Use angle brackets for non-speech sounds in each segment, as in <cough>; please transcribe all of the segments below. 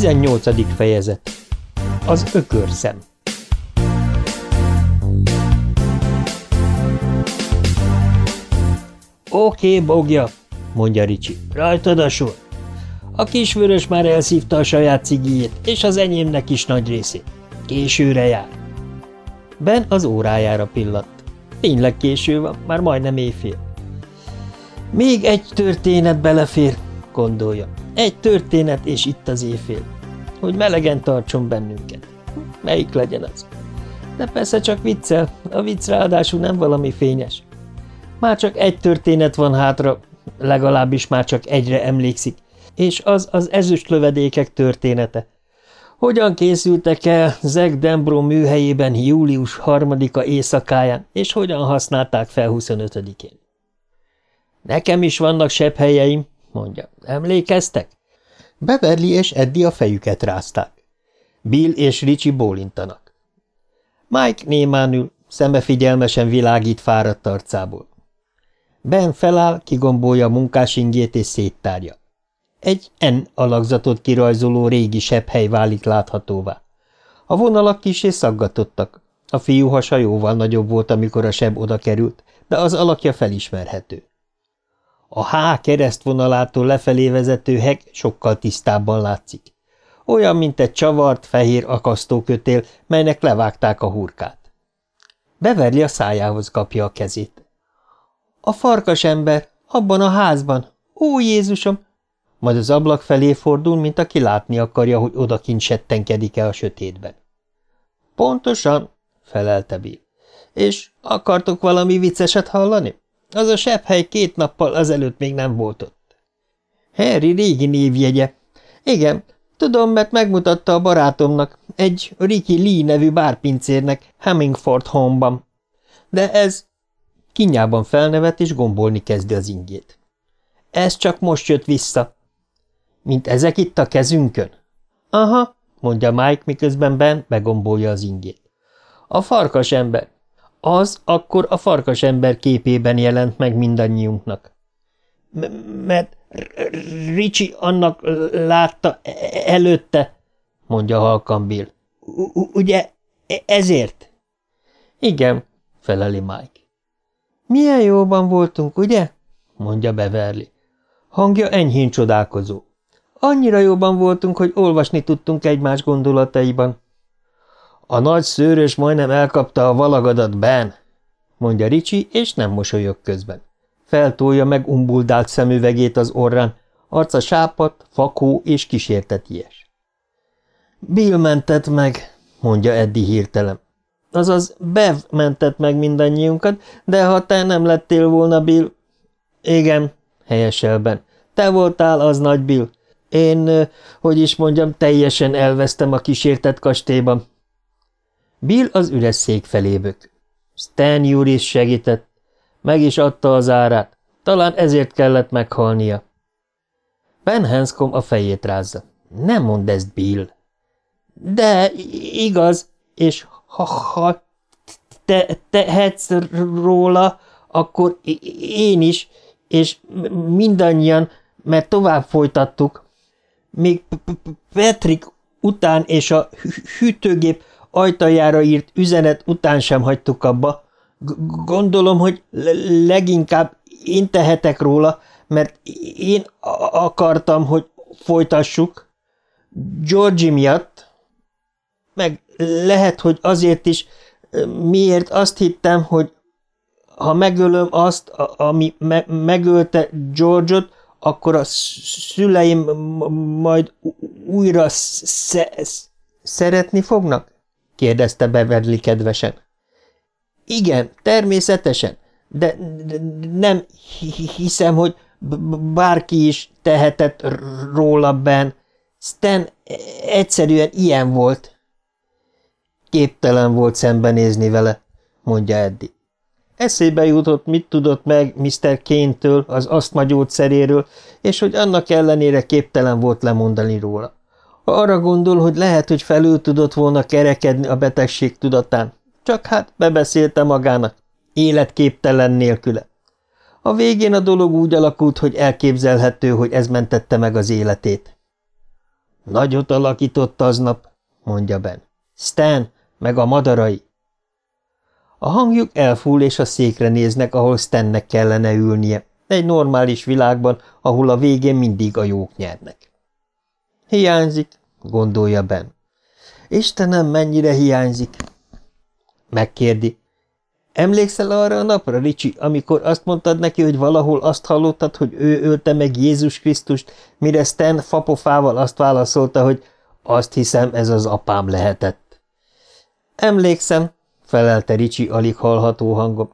18. fejezet Az ökörszem Oké, okay, bogja, mondja Ricsi. Rajtad a sor. A kisvörös már elszívta a saját cigijét, és az enyémnek is nagy részét. Későre jár. Ben az órájára pillant. Tényleg késő van, már majdnem éjfél. Még egy történet belefér, gondolja. Egy történet, és itt az éjfél. Hogy melegen tartson bennünket. Melyik legyen az? De persze csak viccel, a vicc ráadásul nem valami fényes. Már csak egy történet van hátra, legalábbis már csak egyre emlékszik, és az az ezüst lövedékek története. Hogyan készültek el Zeg Dembro műhelyében július harmadika éjszakáján, és hogyan használták fel 25-én? Nekem is vannak sebb helyeim, mondja. Emlékeztek? Beverly és Eddie a fejüket rázták. Bill és Richie bólintanak. Mike némán ül, szeme figyelmesen világít fáradt arcából. Ben feláll, kigombolja a munkásingét és széttárja. Egy N alakzatot kirajzoló régi hely válik láthatóvá. A vonalak kis és szaggatottak. A fiú hasa jóval nagyobb volt, amikor a seb oda került, de az alakja felismerhető. A H keresztvonalától lefelé vezető heg sokkal tisztábban látszik. Olyan, mint egy csavart, fehér akasztókötél, melynek levágták a hurkát. Beverli a szájához kapja a kezét. A farkas ember, abban a házban. Ó, Jézusom! Majd az ablak felé fordul, mint aki látni akarja, hogy odakint settenkedik-e a sötétben. Pontosan, felelte Bill. És akartok valami vicceset hallani? Az a sepphely két nappal azelőtt még nem volt ott. Harry régi névjegye. Igen, tudom, mert megmutatta a barátomnak, egy Ricky Lee nevű bárpincérnek Hemingford Home-ban. De ez... Kinyában felnevet, és gombolni kezdi az ingét. Ez csak most jött vissza. Mint ezek itt a kezünkön? Aha, mondja Mike, miközben Ben begombolja az ingét. A farkas ember. Az akkor a farkas ember képében jelent meg mindannyiunknak. – Mert Ricsi annak látta e-, előtte, mondja halkan Bill. – Ugye e-, ezért? – Igen, feleli Mike. – Milyen jóban voltunk, ugye? mondja Beverly. Hangja enyhén csodálkozó. Annyira jóban voltunk, hogy olvasni tudtunk egymás gondolataiban. A nagy szőrös majdnem elkapta a valagadat, Ben, mondja Ricsi, és nem mosolyog közben. Feltolja meg umbuldált szemüvegét az orrán, arca sápat, fakó és kísérteties. Bill mentett meg, mondja Eddie hirtelen. Azaz Bev mentett meg mindannyiunkat, de ha te nem lettél volna Bill... Igen, helyesel Ben. Te voltál az nagy Bill. Én, hogy is mondjam, teljesen elvesztem a kísértett kastélyban. Bill az üres szék felé bök. Stan Juris segített. Meg is adta az árát. Talán ezért kellett meghalnia. Ben Hanscom a fejét rázza. Nem mondd ezt, Bill. De igaz, és ha, ha te tehetsz róla, akkor én is, és mindannyian, mert tovább folytattuk. Még Patrick után és a hűtőgép ajtajára írt üzenet után sem hagytuk abba. G Gondolom, hogy leginkább én tehetek róla, mert én akartam, hogy folytassuk. Georgi miatt, meg lehet, hogy azért is, miért azt hittem, hogy ha megölöm azt, ami me megölte George-ot, akkor a szüleim majd újra szeretni fognak? Kérdezte Beverly kedvesen. Igen, természetesen, de nem hiszem, hogy bárki is tehetett róla Ben. Stan egyszerűen ilyen volt. Képtelen volt szembenézni vele, mondja Eddie. Eszébe jutott, mit tudott meg Mr. Kane-től, az asztmagyógyszeréről, és hogy annak ellenére képtelen volt lemondani róla. Arra gondol, hogy lehet, hogy felül tudott volna kerekedni a betegség tudatán, csak hát bebeszélte magának, életképtelen nélküle. A végén a dolog úgy alakult, hogy elképzelhető, hogy ez mentette meg az életét. Nagyot alakított aznap, mondja Ben. Stan, meg a madarai. A hangjuk elfúl, és a székre néznek, ahol Stannek kellene ülnie, egy normális világban, ahol a végén mindig a jók nyernek. Hiányzik, gondolja Ben. Istenem, mennyire hiányzik? Megkérdi. Emlékszel arra a napra, Ricsi, amikor azt mondtad neki, hogy valahol azt hallottad, hogy ő ölte meg Jézus Krisztust, mire Stan fapofával azt válaszolta, hogy azt hiszem, ez az apám lehetett. Emlékszem, felelte Ricsi alig hallható hangom.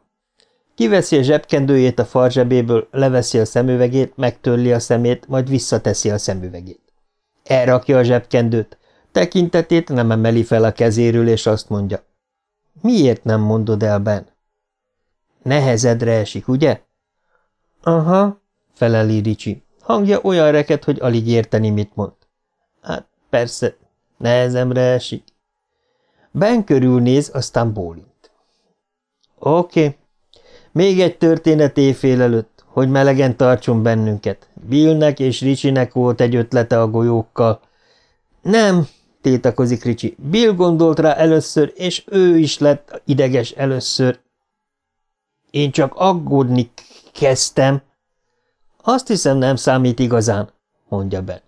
Kiveszi a zsebkendőjét a farzsebéből, leveszi a szemüvegét, megtörli a szemét, majd visszateszi a szemüvegét. Elrakja a zsebkendőt, tekintetét nem emeli fel a kezéről, és azt mondja. Miért nem mondod el, Ben? Nehezedre esik, ugye? Aha, feleli Ricsi. Hangja olyan reket, hogy alig érteni, mit mond. Hát persze, nehezemre esik. Ben körülnéz, aztán bólint. Oké, okay. még egy történet éjfél előtt, hogy melegen tartson bennünket. Billnek és Ricsinek volt egy ötlete a golyókkal. Nem, tiltakozik Ricsi. Bill gondolt rá először, és ő is lett ideges először. Én csak aggódni kezdtem. Azt hiszem, nem számít igazán, mondja Ben.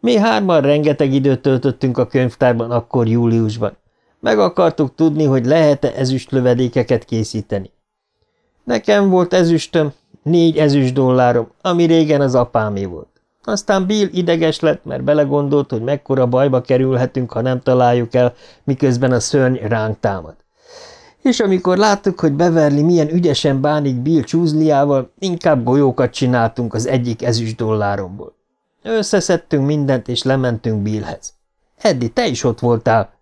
Mi hárman rengeteg időt töltöttünk a könyvtárban akkor júliusban. Meg akartuk tudni, hogy lehet-e ezüstlövedékeket készíteni. Nekem volt ezüstöm, négy ezüst dollárom, ami régen az apámé volt. Aztán Bill ideges lett, mert belegondolt, hogy mekkora bajba kerülhetünk, ha nem találjuk el, miközben a szörny ránk támad. És amikor láttuk, hogy Beverly milyen ügyesen bánik Bill csúzliával, inkább golyókat csináltunk az egyik ezüst dolláromból. Összeszedtünk mindent, és lementünk Billhez. Eddi, te is ott voltál.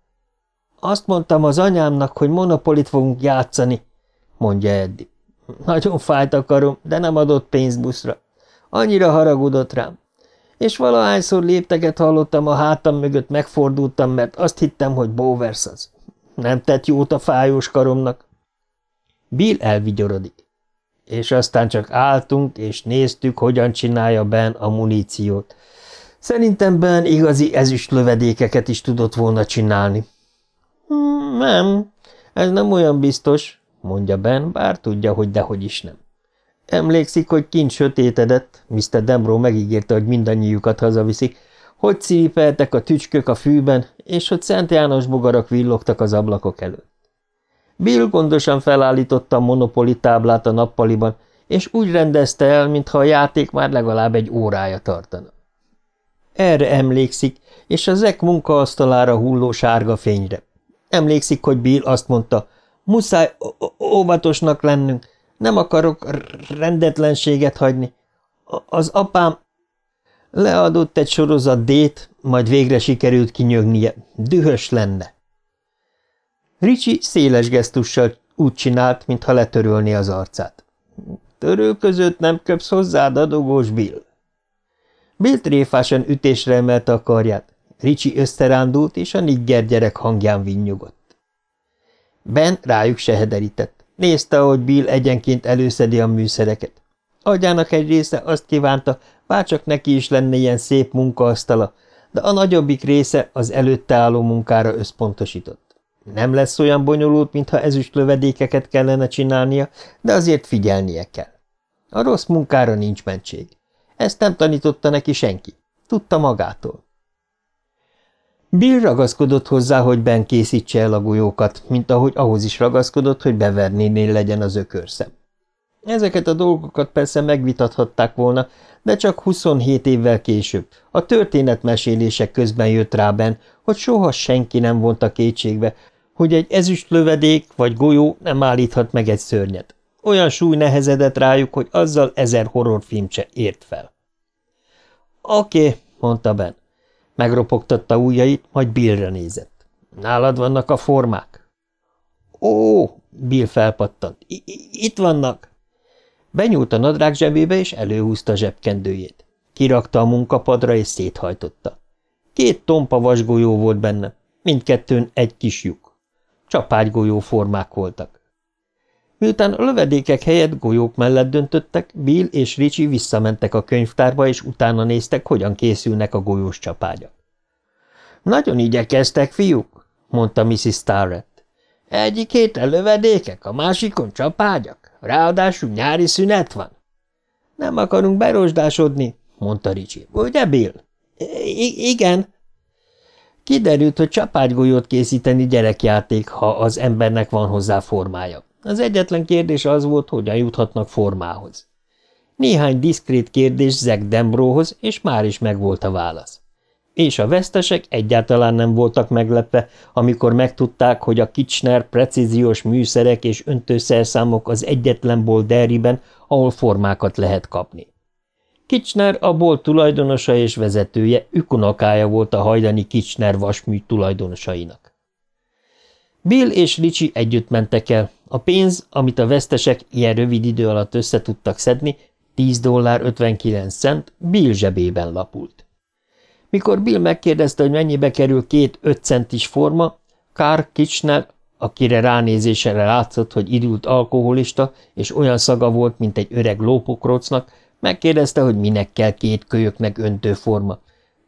Azt mondtam az anyámnak, hogy monopolit fogunk játszani, mondja Eddi. Nagyon fájt akarom, de nem adott pénzt buszra. Annyira haragudott rám és valahányszor lépteget hallottam a hátam mögött, megfordultam, mert azt hittem, hogy Bowers az. Nem tett jót a fájós karomnak. Bill elvigyorodik. És aztán csak álltunk, és néztük, hogyan csinálja Ben a muníciót. Szerintem Ben igazi ezüstlövedékeket is tudott volna csinálni. Hmm, nem, ez nem olyan biztos, mondja Ben, bár tudja, hogy dehogy is nem. Emlékszik, hogy kint sötétedett, Mr. Demro megígérte, hogy mindannyiukat hazaviszi, hogy cípeltek a tücskök a fűben, és hogy Szent János bogarak villogtak az ablakok előtt. Bill gondosan felállította a monopoli táblát a nappaliban, és úgy rendezte el, mintha a játék már legalább egy órája tartana. Erre emlékszik, és a zek munkaasztalára hulló sárga fényre. Emlékszik, hogy Bill azt mondta, muszáj óvatosnak lennünk, nem akarok rendetlenséget hagyni. Az apám leadott egy sorozat dét, majd végre sikerült kinyögnie. Dühös lenne. Ricsi széles gesztussal úgy csinált, mintha letörölni az arcát. Törő között nem köpsz hozzád, adogós Bill. Bill tréfásan ütésre emelte a karját. Ricsi összerándult, és a nigger gyerek hangján vinnyogott. Ben rájuk sehederített. Nézte, ahogy Bill egyenként előszedi a műszereket. Agyának egy része azt kívánta, bárcsak neki is lenne ilyen szép munkaasztala, de a nagyobbik része az előtte álló munkára összpontosított. Nem lesz olyan bonyolult, mintha ezüst lövedékeket kellene csinálnia, de azért figyelnie kell. A rossz munkára nincs mentség. Ezt nem tanította neki senki. Tudta magától. Bill ragaszkodott hozzá, hogy Ben készítse el a golyókat, mint ahogy ahhoz is ragaszkodott, hogy Bevernénél legyen az ökörszem. Ezeket a dolgokat persze megvitathatták volna, de csak 27 évvel később, a történetmesélések közben jött rá Ben, hogy soha senki nem vonta kétségbe, hogy egy ezüst lövedék vagy golyó nem állíthat meg egy szörnyet. Olyan súly nehezedett rájuk, hogy azzal ezer horrorfilm se ért fel. Oké, okay, mondta Ben. Megropogtatta ujjait, majd Billre nézett. Nálad vannak a formák? Ó, Bill felpattant. I itt vannak. Benyúlt a nadrág zsebébe, és előhúzta a zsebkendőjét. Kirakta a munkapadra, és széthajtotta. Két tompa vasgolyó volt benne, mindkettőn egy kis lyuk. Csapágygolyó formák voltak. Miután a lövedékek helyett golyók mellett döntöttek, Bill és Ricsi visszamentek a könyvtárba, és utána néztek, hogyan készülnek a golyós csapágyak. Nagyon igyekeztek, fiúk, mondta Mrs. Starrett. Egyik héten lövedékek, a másikon csapágyak, ráadásul nyári szünet van. Nem akarunk berosdásodni, mondta Ricsi. Ugye, Bill? I igen. Kiderült, hogy csapágygolyót készíteni gyerekjáték, ha az embernek van hozzá formája. Az egyetlen kérdés az volt, hogyan juthatnak formához. Néhány diszkrét kérdés Zack Dembróhoz, és már is megvolt a válasz. És a vesztesek egyáltalán nem voltak meglepve, amikor megtudták, hogy a Kitchener precíziós műszerek és öntőszerszámok az egyetlen bolt Derryben, ahol formákat lehet kapni. Kitchener a bolt tulajdonosa és vezetője, ükunokája volt a hajdani Kitchener vasmű tulajdonosainak. Bill és Ricsi együtt mentek el. A pénz, amit a vesztesek ilyen rövid idő alatt össze tudtak szedni, 10 dollár 59 cent, Bill zsebében lapult. Mikor Bill megkérdezte, hogy mennyibe kerül két öt centis forma, Carr Kitchener, akire ránézésre látszott, hogy idült alkoholista, és olyan szaga volt, mint egy öreg lópokrocnak, megkérdezte, hogy minek kell két kölyöknek öntőforma.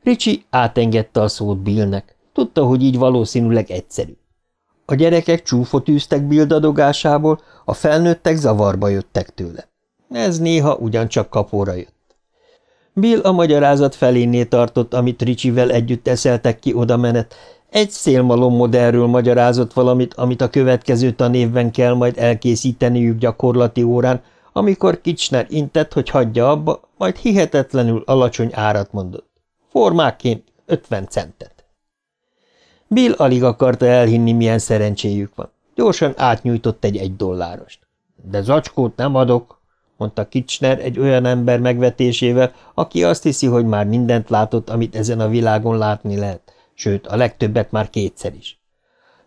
Ricsi átengedte a szót Billnek. Tudta, hogy így valószínűleg egyszerű. A gyerekek csúfot űztek Bill dadogásából, a felnőttek zavarba jöttek tőle. Ez néha ugyancsak kapóra jött. Bill a magyarázat felénél tartott, amit Ricsivel együtt eszeltek ki oda menet. Egy szélmalom modellről magyarázott valamit, amit a következő tanévben kell majd elkészíteniük gyakorlati órán, amikor Kicsner intett, hogy hagyja abba, majd hihetetlenül alacsony árat mondott. Formákként 50 centet. Bill alig akarta elhinni, milyen szerencséjük van. Gyorsan átnyújtott egy egy dollárost. De zacskót nem adok, mondta Kitchener egy olyan ember megvetésével, aki azt hiszi, hogy már mindent látott, amit ezen a világon látni lehet, sőt, a legtöbbet már kétszer is.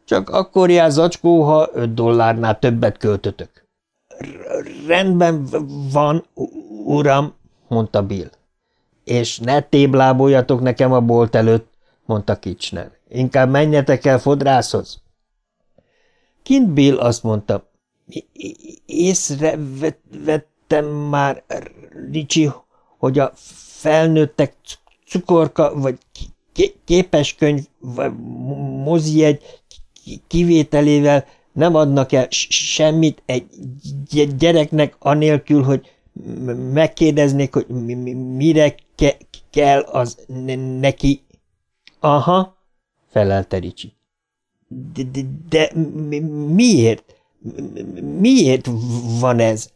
Csak akkor jár zacskó, ha öt dollárnál többet költötök. – Rendben van, uram, mondta Bill. – És ne tébláboljatok nekem a bolt előtt, mondta Kitchener. – Inkább menjetek el fodrászhoz. Kint Bill azt mondta, észrevett Láttam már, Ricsi, hogy a felnőttek cukorka, vagy képeskönyv, vagy mozijegy kivételével nem adnak el semmit egy gyereknek anélkül, hogy megkérdeznék, hogy mire ke kell az neki. Aha, felelte Ricsi. De, de, de miért? Miért van ez?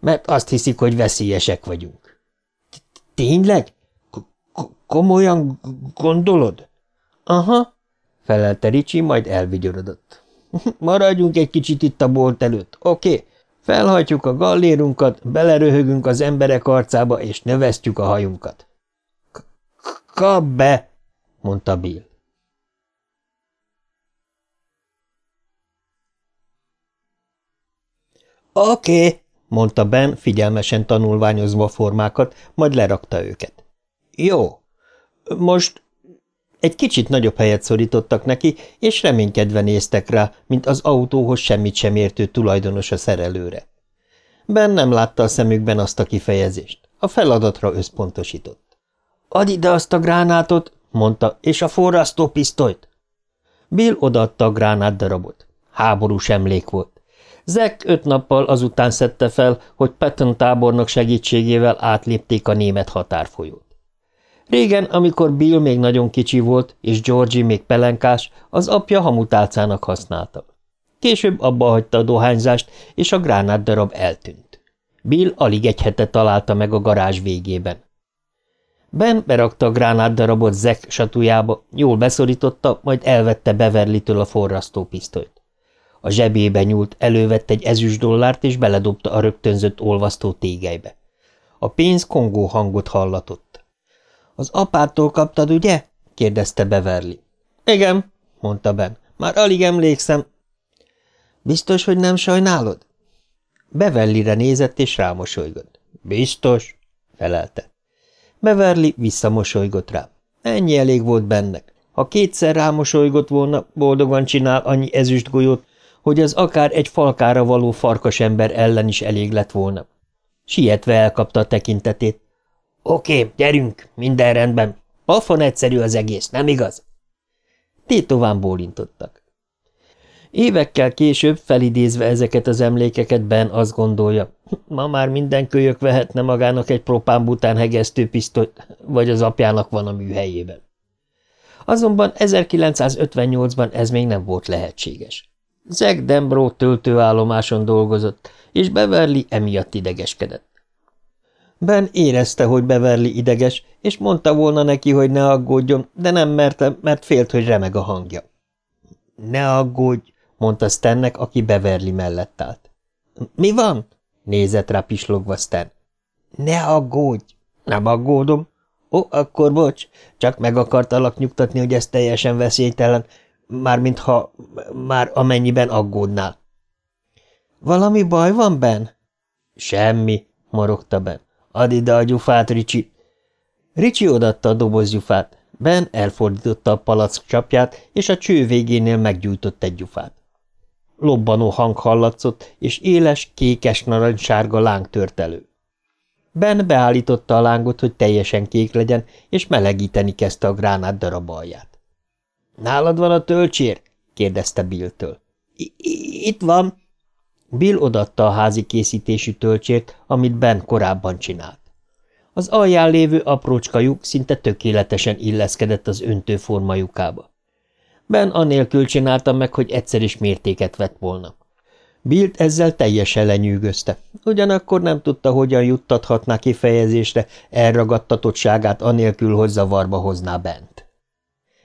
mert azt hiszik, hogy veszélyesek vagyunk. – Tényleg? Komolyan gondolod? – Aha, felelte Ricsi, majd elvigyorodott. <laughs> – Maradjunk egy kicsit itt a bolt előtt, oké? Okay? Felhajtjuk a gallérunkat, beleröhögünk az emberek arcába, és növesztjük a hajunkat. – Kap be! – mondta Bill. Oké, okay, mondta Ben, figyelmesen tanulványozva a formákat, majd lerakta őket. Jó, most egy kicsit nagyobb helyet szorítottak neki, és reménykedve néztek rá, mint az autóhoz semmit sem értő tulajdonos a szerelőre. Ben nem látta a szemükben azt a kifejezést. A feladatra összpontosított. – Add ide azt a gránátot, mondta, és a forrasztópisztolyt. Bill odaadta a gránát darabot. Háborús emlék volt. Zek öt nappal azután szedte fel, hogy Patton tábornok segítségével átlépték a német határfolyót. Régen, amikor Bill még nagyon kicsi volt, és Georgie még pelenkás, az apja hamutálcának használta. Később abba hagyta a dohányzást, és a gránátdarab eltűnt. Bill alig egy hete találta meg a garázs végében. Ben berakta a gránátdarabot Zek satujába, jól beszorította, majd elvette Beverly-től a forrasztópisztolyt. A zsebébe nyúlt, elővett egy ezüst dollárt, és beledobta a rögtönzött olvasztó tégelybe. A pénz kongó hangot hallatott. – Az apától kaptad, ugye? – kérdezte Beverly. – Igen – mondta Ben. – Már alig emlékszem. – Biztos, hogy nem sajnálod? Beverlyre nézett, és rámosolygott. – Biztos – felelte. Beverly visszamosolygott rá. Ennyi elég volt bennek. Ha kétszer rámosolygott volna, boldogan csinál annyi ezüstgolyót, hogy az akár egy falkára való farkasember ellen is elég lett volna. Sietve elkapta a tekintetét. Oké, gyerünk, minden rendben. Pafon egyszerű az egész, nem igaz? Tétován bólintottak. Évekkel később felidézve ezeket az emlékeket Ben azt gondolja, ma már minden kölyök vehetne magának egy propánbután hegesztő pisztolyt, vagy az apjának van a műhelyében. Azonban 1958-ban ez még nem volt lehetséges. Zack Dembro töltőállomáson dolgozott, és Beverly emiatt idegeskedett. Ben érezte, hogy Beverly ideges, és mondta volna neki, hogy ne aggódjon, de nem merte, mert félt, hogy remeg a hangja. Ne aggódj, mondta Stannek, aki Beverly mellett állt. Mi van? nézett rá pislogva Stan. Ne aggódj! Nem aggódom. Ó, akkor bocs, csak meg akartalak nyugtatni, hogy ez teljesen veszélytelen, mármint ha már amennyiben aggódnál. Valami baj van, Ben? Semmi, morogta Ben. Add ide a gyufát, Ricsi. Ricsi odatta a doboz gyufát. Ben elfordította a palack csapját, és a cső végénél meggyújtott egy gyufát. Lobbanó hang hallatszott, és éles, kékes narancssárga láng tört elő. Ben beállította a lángot, hogy teljesen kék legyen, és melegíteni kezdte a gránát darab alját. – Nálad van a tölcsér? – kérdezte Billtől. – Itt van. Bill odatta a házi készítésű tölcsért, amit Ben korábban csinált. Az alján lévő aprócska lyuk szinte tökéletesen illeszkedett az öntőforma lyukába. Ben anélkül csinálta meg, hogy egyszer is mértéket vett volna. Bilt ezzel teljesen lenyűgözte, ugyanakkor nem tudta, hogyan juttathatná kifejezésre elragadtatottságát anélkül, hogy zavarba hozná Bent.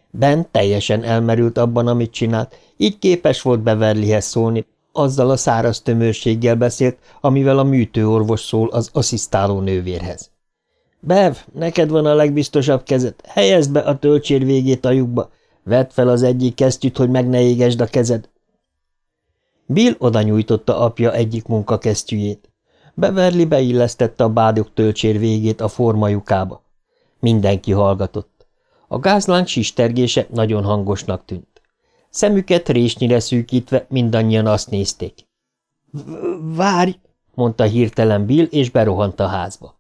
Ben teljesen elmerült abban, amit csinált, így képes volt Beverlyhez szólni, azzal a száraz tömörséggel beszélt, amivel a műtőorvos szól az asszisztáló nővérhez. – Bev, neked van a legbiztosabb kezed, helyezd be a töltsér végét a lyukba, vedd fel az egyik kesztyűt, hogy meg ne égesd a kezed. Bill oda nyújtotta apja egyik munkakesztyűjét. Beverly beillesztette a bádok töltsér végét a formajukába. Mindenki hallgatott. A gázlánk sistergése nagyon hangosnak tűnt. Szemüket résnyire szűkítve mindannyian azt nézték. – Várj! – mondta hirtelen Bill, és berohant a házba.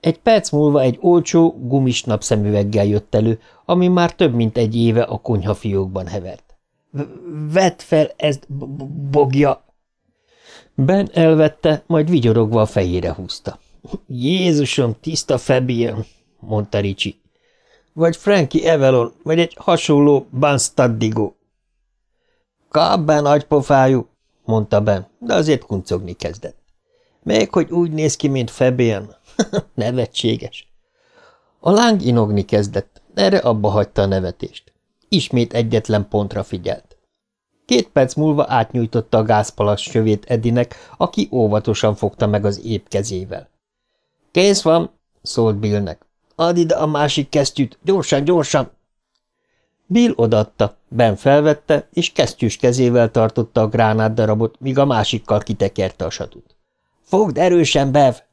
Egy perc múlva egy olcsó, gumis napszemüveggel jött elő, ami már több mint egy éve a konyhafiókban hevert. – Vedd fel ezt, bogja! Ben elvette, majd vigyorogva a fejére húzta. – Jézusom, tiszta Fabian! – mondta Ricsi. – Vagy Frankie Evelon, vagy egy hasonló Banstaddigo. Kabben agypofájú, mondta Ben, de azért kuncogni kezdett. Még hogy úgy néz ki, mint Fabian. <laughs> Nevetséges. A láng inogni kezdett, erre abba hagyta a nevetést. Ismét egyetlen pontra figyelt. Két perc múlva átnyújtotta a gázpalasz sövét Edinek, aki óvatosan fogta meg az épp kezével. – Kész van! – szólt Billnek. – Add ide a másik kesztyűt, gyorsan, gyorsan! Bill odatta, Ben felvette, és kesztyűs kezével tartotta a gránát darabot, míg a másikkal kitekerte a satut. – Fogd erősen, Bev! –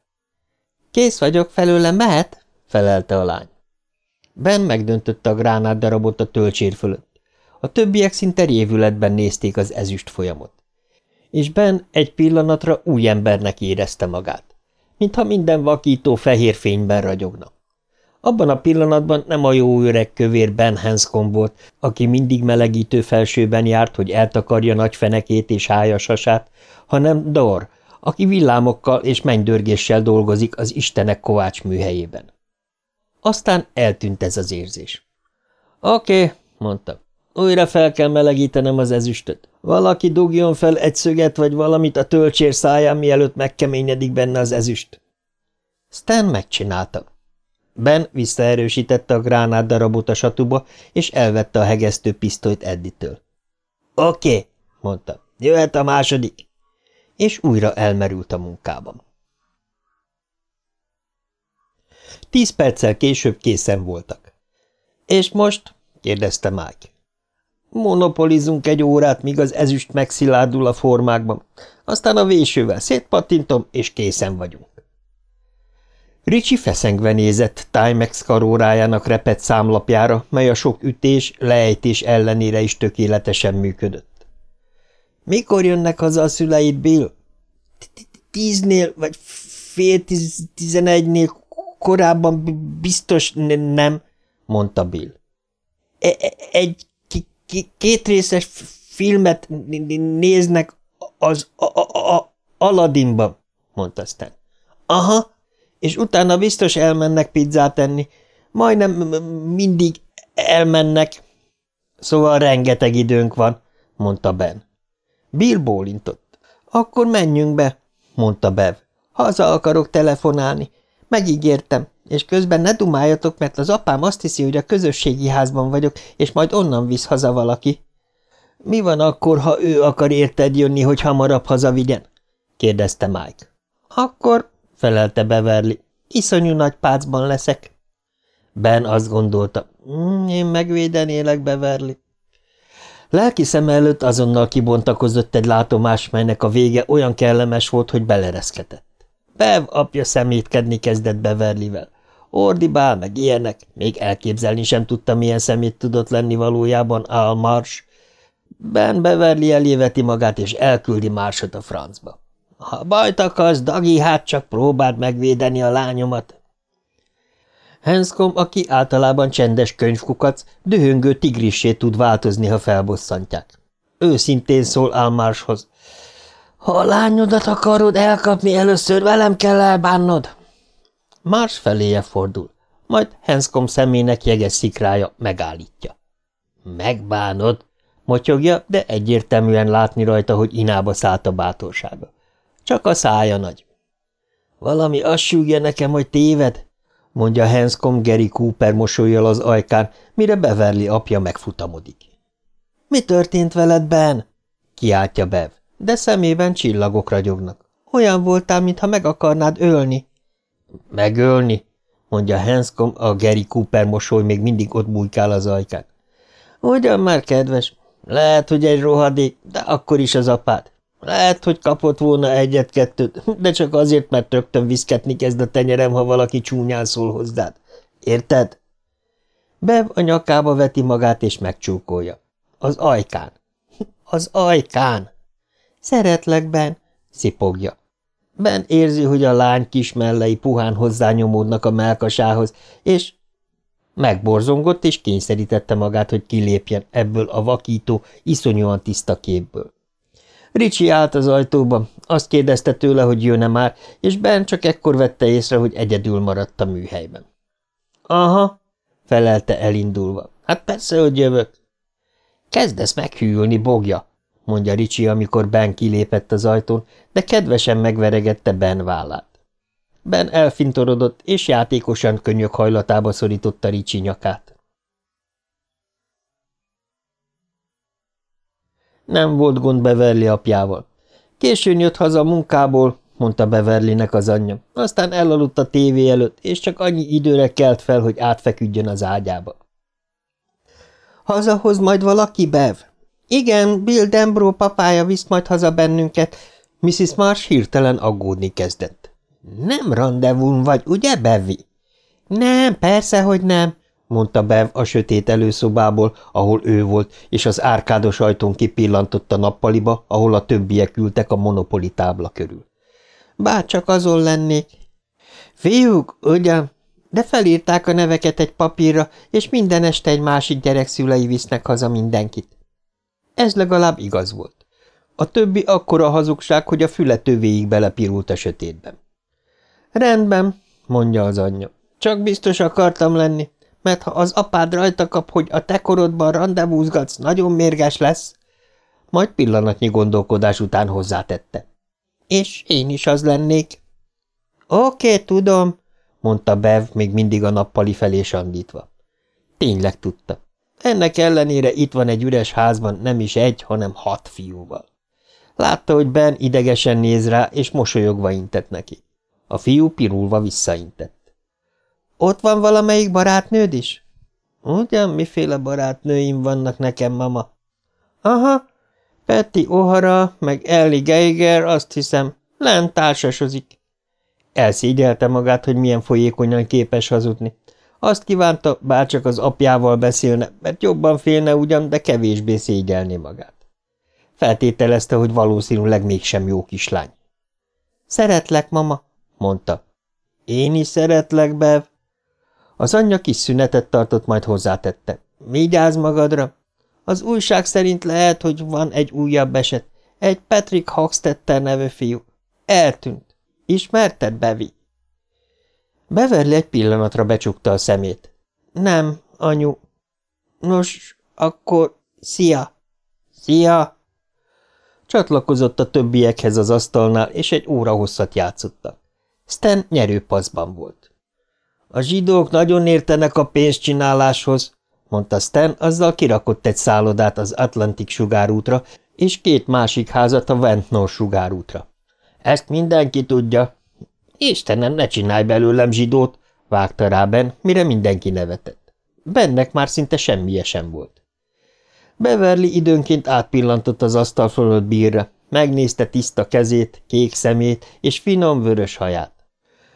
Kész vagyok, felőlem mehet? – felelte a lány. Ben megdöntötte a gránát darabot a tölcsér fölött. A többiek szinte révületben nézték az ezüst folyamot. És Ben egy pillanatra új embernek érezte magát, mintha minden vakító fehér fényben ragyogna. Abban a pillanatban nem a jó öreg kövér Ben Hanscom volt, aki mindig melegítő felsőben járt, hogy eltakarja nagy fenekét és hájasasát, hanem Dor, aki villámokkal és mennydörgéssel dolgozik az Istenek kovács műhelyében. Aztán eltűnt ez az érzés. Oké, mondta, újra fel kell melegítenem az ezüstöt. Valaki dugjon fel egy szöget vagy valamit a tölcsér száján, mielőtt megkeményedik benne az ezüst. Stan megcsinálta. Ben visszaerősítette a gránát darabot a satuba, és elvette a hegesztő pisztolyt Edditől. Oké, mondta, jöhet a második. És újra elmerült a munkában. Tíz perccel később készen voltak. És most? kérdezte Mike. Monopolizunk egy órát, míg az ezüst megszilárdul a formákban, aztán a vésővel szétpattintom, és készen vagyunk. Ricsi feszengve nézett Timex karórájának repett számlapjára, mely a sok ütés, lejtés ellenére is tökéletesen működött. – Mikor jönnek haza a szüleid, Bill? – Tíznél, vagy fél tizenegynél korábban biztos nem – mondta Bill. E, – Egy két részes filmet néznek az Aladdinban, mondta Stan. Aha, és utána biztos elmennek pizzát enni. Majdnem mindig elmennek. Szóval rengeteg időnk van, mondta Ben. Bill bólintott. Akkor menjünk be, mondta Bev. Haza akarok telefonálni. Megígértem, és közben ne dumáljatok, mert az apám azt hiszi, hogy a közösségi házban vagyok, és majd onnan visz haza valaki. Mi van akkor, ha ő akar érted jönni, hogy hamarabb hazavigyen? kérdezte Mike. Akkor, felelte Beverly, iszonyú nagy pácban leszek. Ben azt gondolta, mm, én megvédenélek, Beverly. Lelki szem előtt azonnal kibontakozott egy látomás, melynek a vége olyan kellemes volt, hogy belereszketett. Bev apja szemétkedni kezdett Beverlyvel. Ordibál, meg ilyenek, még elképzelni sem tudta, milyen szemét tudott lenni valójában Al Marsh. Ben Beverly eléveti magát, és elküldi Marsot a francba. Ha bajt akarsz, Dagi, hát csak próbáld megvédeni a lányomat. Hanscom, aki általában csendes könyvkukac, dühöngő tigrissé tud változni, ha felbosszantják. Őszintén szól Almarshoz. Ha a lányodat akarod elkapni, először velem kell elbánnod. Mars feléje fordul, majd Hanscom szemének jeges szikrája megállítja. Megbánod, motyogja, de egyértelműen látni rajta, hogy inába szállt a bátorsága. Csak a szája nagy. Valami azt súgja nekem, hogy téved, mondja Hanscom Gary Cooper mosolyjal az ajkán, mire Beverly apja megfutamodik. Mi történt veled, Ben? kiáltja Bev, de szemében csillagok ragyognak. Olyan voltál, mintha meg akarnád ölni. Megölni? mondja Hanscom, a Gary Cooper mosoly még mindig ott bújkál az ajkán. Ugyan már kedves, lehet, hogy egy rohadék, de akkor is az apád. Lehet, hogy kapott volna egyet-kettőt, de csak azért, mert rögtön viszketni kezd a tenyerem, ha valaki csúnyán szól hozzád. Érted? Bev a nyakába veti magát és megcsúkolja. Az ajkán. Az ajkán. Szeretlek, Ben, szipogja. Ben érzi, hogy a lány kis mellei puhán hozzányomódnak a melkasához, és megborzongott és kényszerítette magát, hogy kilépjen ebből a vakító, iszonyúan tiszta képből. Ricsi állt az ajtóba, azt kérdezte tőle, hogy jön-e már, és Ben csak ekkor vette észre, hogy egyedül maradt a műhelyben. Aha, felelte elindulva. Hát persze, hogy jövök. Kezdesz meghűlni, bogja, mondja Ricsi, amikor Ben kilépett az ajtón, de kedvesen megveregette Ben vállát. Ben elfintorodott, és játékosan könnyök hajlatába szorította Ricsi nyakát. Nem volt gond Beverly apjával. Későn jött haza a munkából, mondta Beverlynek az anyja. Aztán elaludt a tévé előtt, és csak annyi időre kelt fel, hogy átfeküdjön az ágyába. Hazahoz majd valaki, Bev? Igen, Bill Dembro papája visz majd haza bennünket. Mrs. Marsh hirtelen aggódni kezdett. Nem rendezvún vagy, ugye, Bevi? Nem, persze, hogy nem mondta Bev a sötét előszobából, ahol ő volt, és az árkádos ajtón kipillantott a nappaliba, ahol a többiek ültek a monopoli tábla körül. Bár csak azon lennék. Fiúk, ugyan, de felírták a neveket egy papírra, és minden este egy másik gyerek szülei visznek haza mindenkit. Ez legalább igaz volt. A többi akkora hazugság, hogy a fületővéig belepirult a sötétben. Rendben, mondja az anyja. Csak biztos akartam lenni mert ha az apád rajta kap, hogy a te korodban rendezvúzgatsz, nagyon mérges lesz. Majd pillanatnyi gondolkodás után hozzátette. És én is az lennék. Oké, tudom, mondta Bev még mindig a nappali felé sandítva. Tényleg tudta. Ennek ellenére itt van egy üres házban nem is egy, hanem hat fiúval. Látta, hogy Ben idegesen néz rá, és mosolyogva intett neki. A fiú pirulva visszaintett. Ott van valamelyik barátnőd is? Ugyan miféle barátnőim vannak nekem, mama? Aha, Petty O'Hara, meg Ellie Geiger, azt hiszem, lent társasozik. Elszégyelte magát, hogy milyen folyékonyan képes hazudni. Azt kívánta, bárcsak az apjával beszélne, mert jobban félne ugyan, de kevésbé szégyelni magát. Feltételezte, hogy valószínűleg mégsem jó kislány. Szeretlek, mama, mondta. Én is szeretlek, Bev, az anyja kis szünetet tartott, majd hozzátette. Vigyázz magadra! Az újság szerint lehet, hogy van egy újabb eset. Egy Patrick Hoxtetter nevű fiú. Eltűnt. Ismerted, Bevi? Beverly egy pillanatra becsukta a szemét. Nem, anyu. Nos, akkor szia. Szia! Csatlakozott a többiekhez az asztalnál, és egy óra hosszat játszottak. Stan nyerőpaszban volt. A zsidók nagyon értenek a pénzcsináláshoz, mondta Stan, azzal kirakott egy szállodát az Atlantik sugárútra, és két másik házat a Ventnor sugárútra. Ezt mindenki tudja. Istenem, ne csinálj belőlem zsidót, vágta rá Ben, mire mindenki nevetett. Bennek már szinte semmi sem volt. Beverly időnként átpillantott az asztal fölött bírra, megnézte tiszta kezét, kék szemét és finom vörös haját.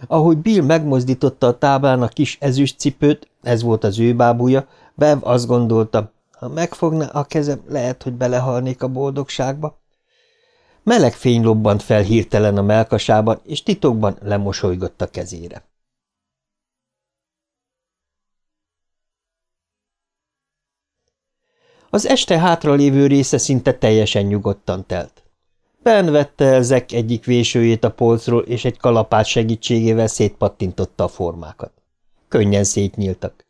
Ahogy Bill megmozdította a táblán a kis ezüst cipőt, ez volt az ő bábúja, Bev azt gondolta, ha megfogna a kezem, lehet, hogy belehalnék a boldogságba. Meleg fény lobbant fel hirtelen a melkasában, és titokban lemosolygott a kezére. Az este hátralévő része szinte teljesen nyugodtan telt. Ben vette el Zek egyik vésőjét a polcról, és egy kalapát segítségével szétpattintotta a formákat. Könnyen szétnyíltak.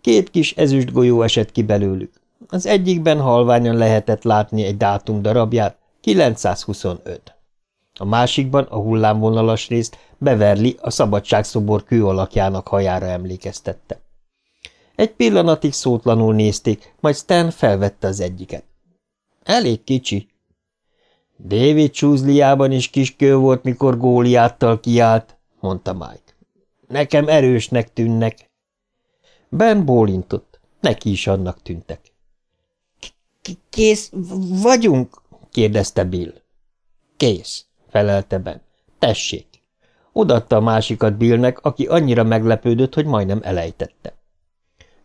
Két kis ezüst golyó esett ki belőlük. Az egyikben halványan lehetett látni egy dátum darabját, 925. A másikban a hullámvonalas részt Beverly a szabadságszobor kő alakjának hajára emlékeztette. Egy pillanatig szótlanul nézték, majd Stan felvette az egyiket. Elég kicsi. David csúzliában is kis kő volt, mikor góliáttal kiállt, mondta Mike. Nekem erősnek tűnnek. Ben bólintott. Neki is annak tűntek. – Kész vagyunk? – kérdezte Bill. – Kész – felelte Ben. – Tessék! Odatta a másikat Billnek, aki annyira meglepődött, hogy majdnem elejtette.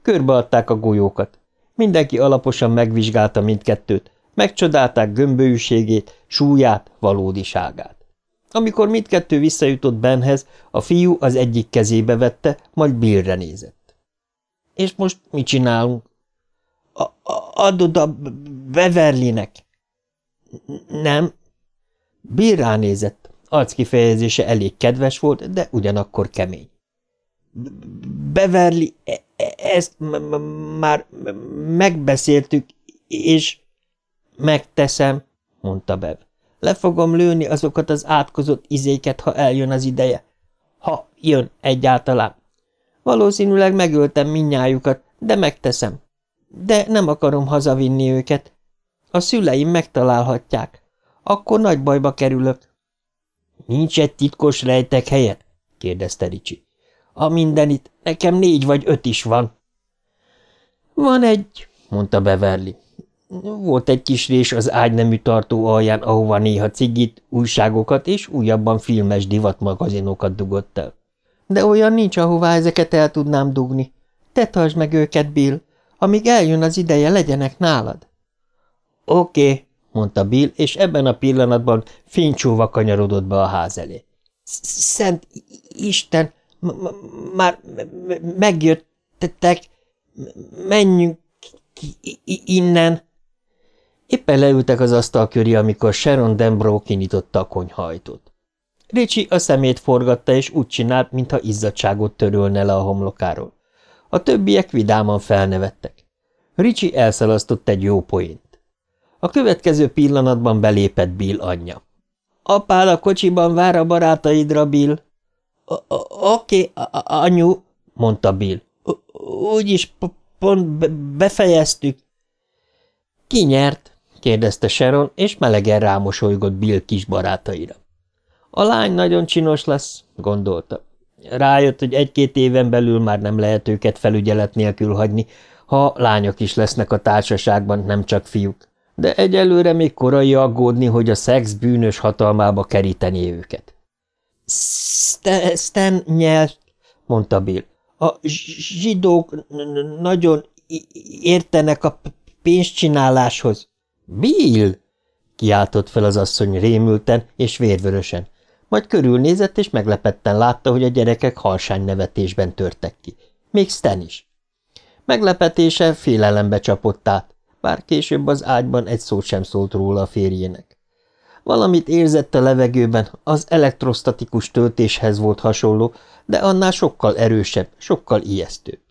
Körbeadták a golyókat. Mindenki alaposan megvizsgálta mindkettőt, megcsodálták gömbölyűségét, súlyát, valódiságát. Amikor mindkettő visszajutott Benhez, a fiú az egyik kezébe vette, majd Billre nézett. – És most mit csinálunk? A – Adod a Beverlynek. – Nem. Bill ránézett. Arckifejezése elég kedves volt, de ugyanakkor kemény. – Beverly e ezt már megbeszéltük, és megteszem, mondta Bev. Le fogom lőni azokat az átkozott izéket, ha eljön az ideje. Ha jön egyáltalán. Valószínűleg megöltem minnyájukat, de megteszem. De nem akarom hazavinni őket. A szüleim megtalálhatják. Akkor nagy bajba kerülök. Nincs egy titkos rejtek helyet? kérdezte Ricsi. A mindenit, nekem négy vagy öt is van. Van egy, mondta Beverly. Volt egy kis rés az ágynemű tartó alján, ahova néha cigit, újságokat és újabban filmes divatmagazinokat dugott el. De olyan nincs, ahová ezeket el tudnám dugni. Te tartsd meg őket, Bill. Amíg eljön az ideje, legyenek nálad. Oké, okay, mondta Bill, és ebben a pillanatban fénycsóva kanyarodott be a ház elé. Szent Isten, már megjöttetek, menjünk ki innen. Éppen leültek az asztal köré, amikor Sharon Denbrough kinyitotta a konyhajtót. Ricsi a szemét forgatta, és úgy csinált, mintha izzadságot törölne le a homlokáról. A többiek vidáman felnevettek. Ricsi elszalasztott egy jó poént. A következő pillanatban belépett Bill anyja. – Apád a kocsiban vár a barátaidra, Bill. – Oké, anyu – mondta Bill. – Úgyis pont befejeztük. – Ki nyert? – kérdezte Sharon, és melegen rámosolygott Bill kis barátaira. A lány nagyon csinos lesz, gondolta. Rájött, hogy egy-két éven belül már nem lehet őket felügyelet nélkül hagyni, ha lányok is lesznek a társaságban, nem csak fiúk. De egyelőre még korai aggódni, hogy a szex bűnös hatalmába keríteni őket. – Stan nyert, mondta Bill. A zsidók nagyon értenek a pénzcsináláshoz. Bill! kiáltott fel az asszony rémülten és vérvörösen. Majd körülnézett, és meglepetten látta, hogy a gyerekek halsány nevetésben törtek ki. Még Stan is. Meglepetése félelembe csapott át. bár később az ágyban egy szó sem szólt róla a férjének. Valamit érzett a levegőben, az elektrostatikus töltéshez volt hasonló, de annál sokkal erősebb, sokkal ijesztőbb.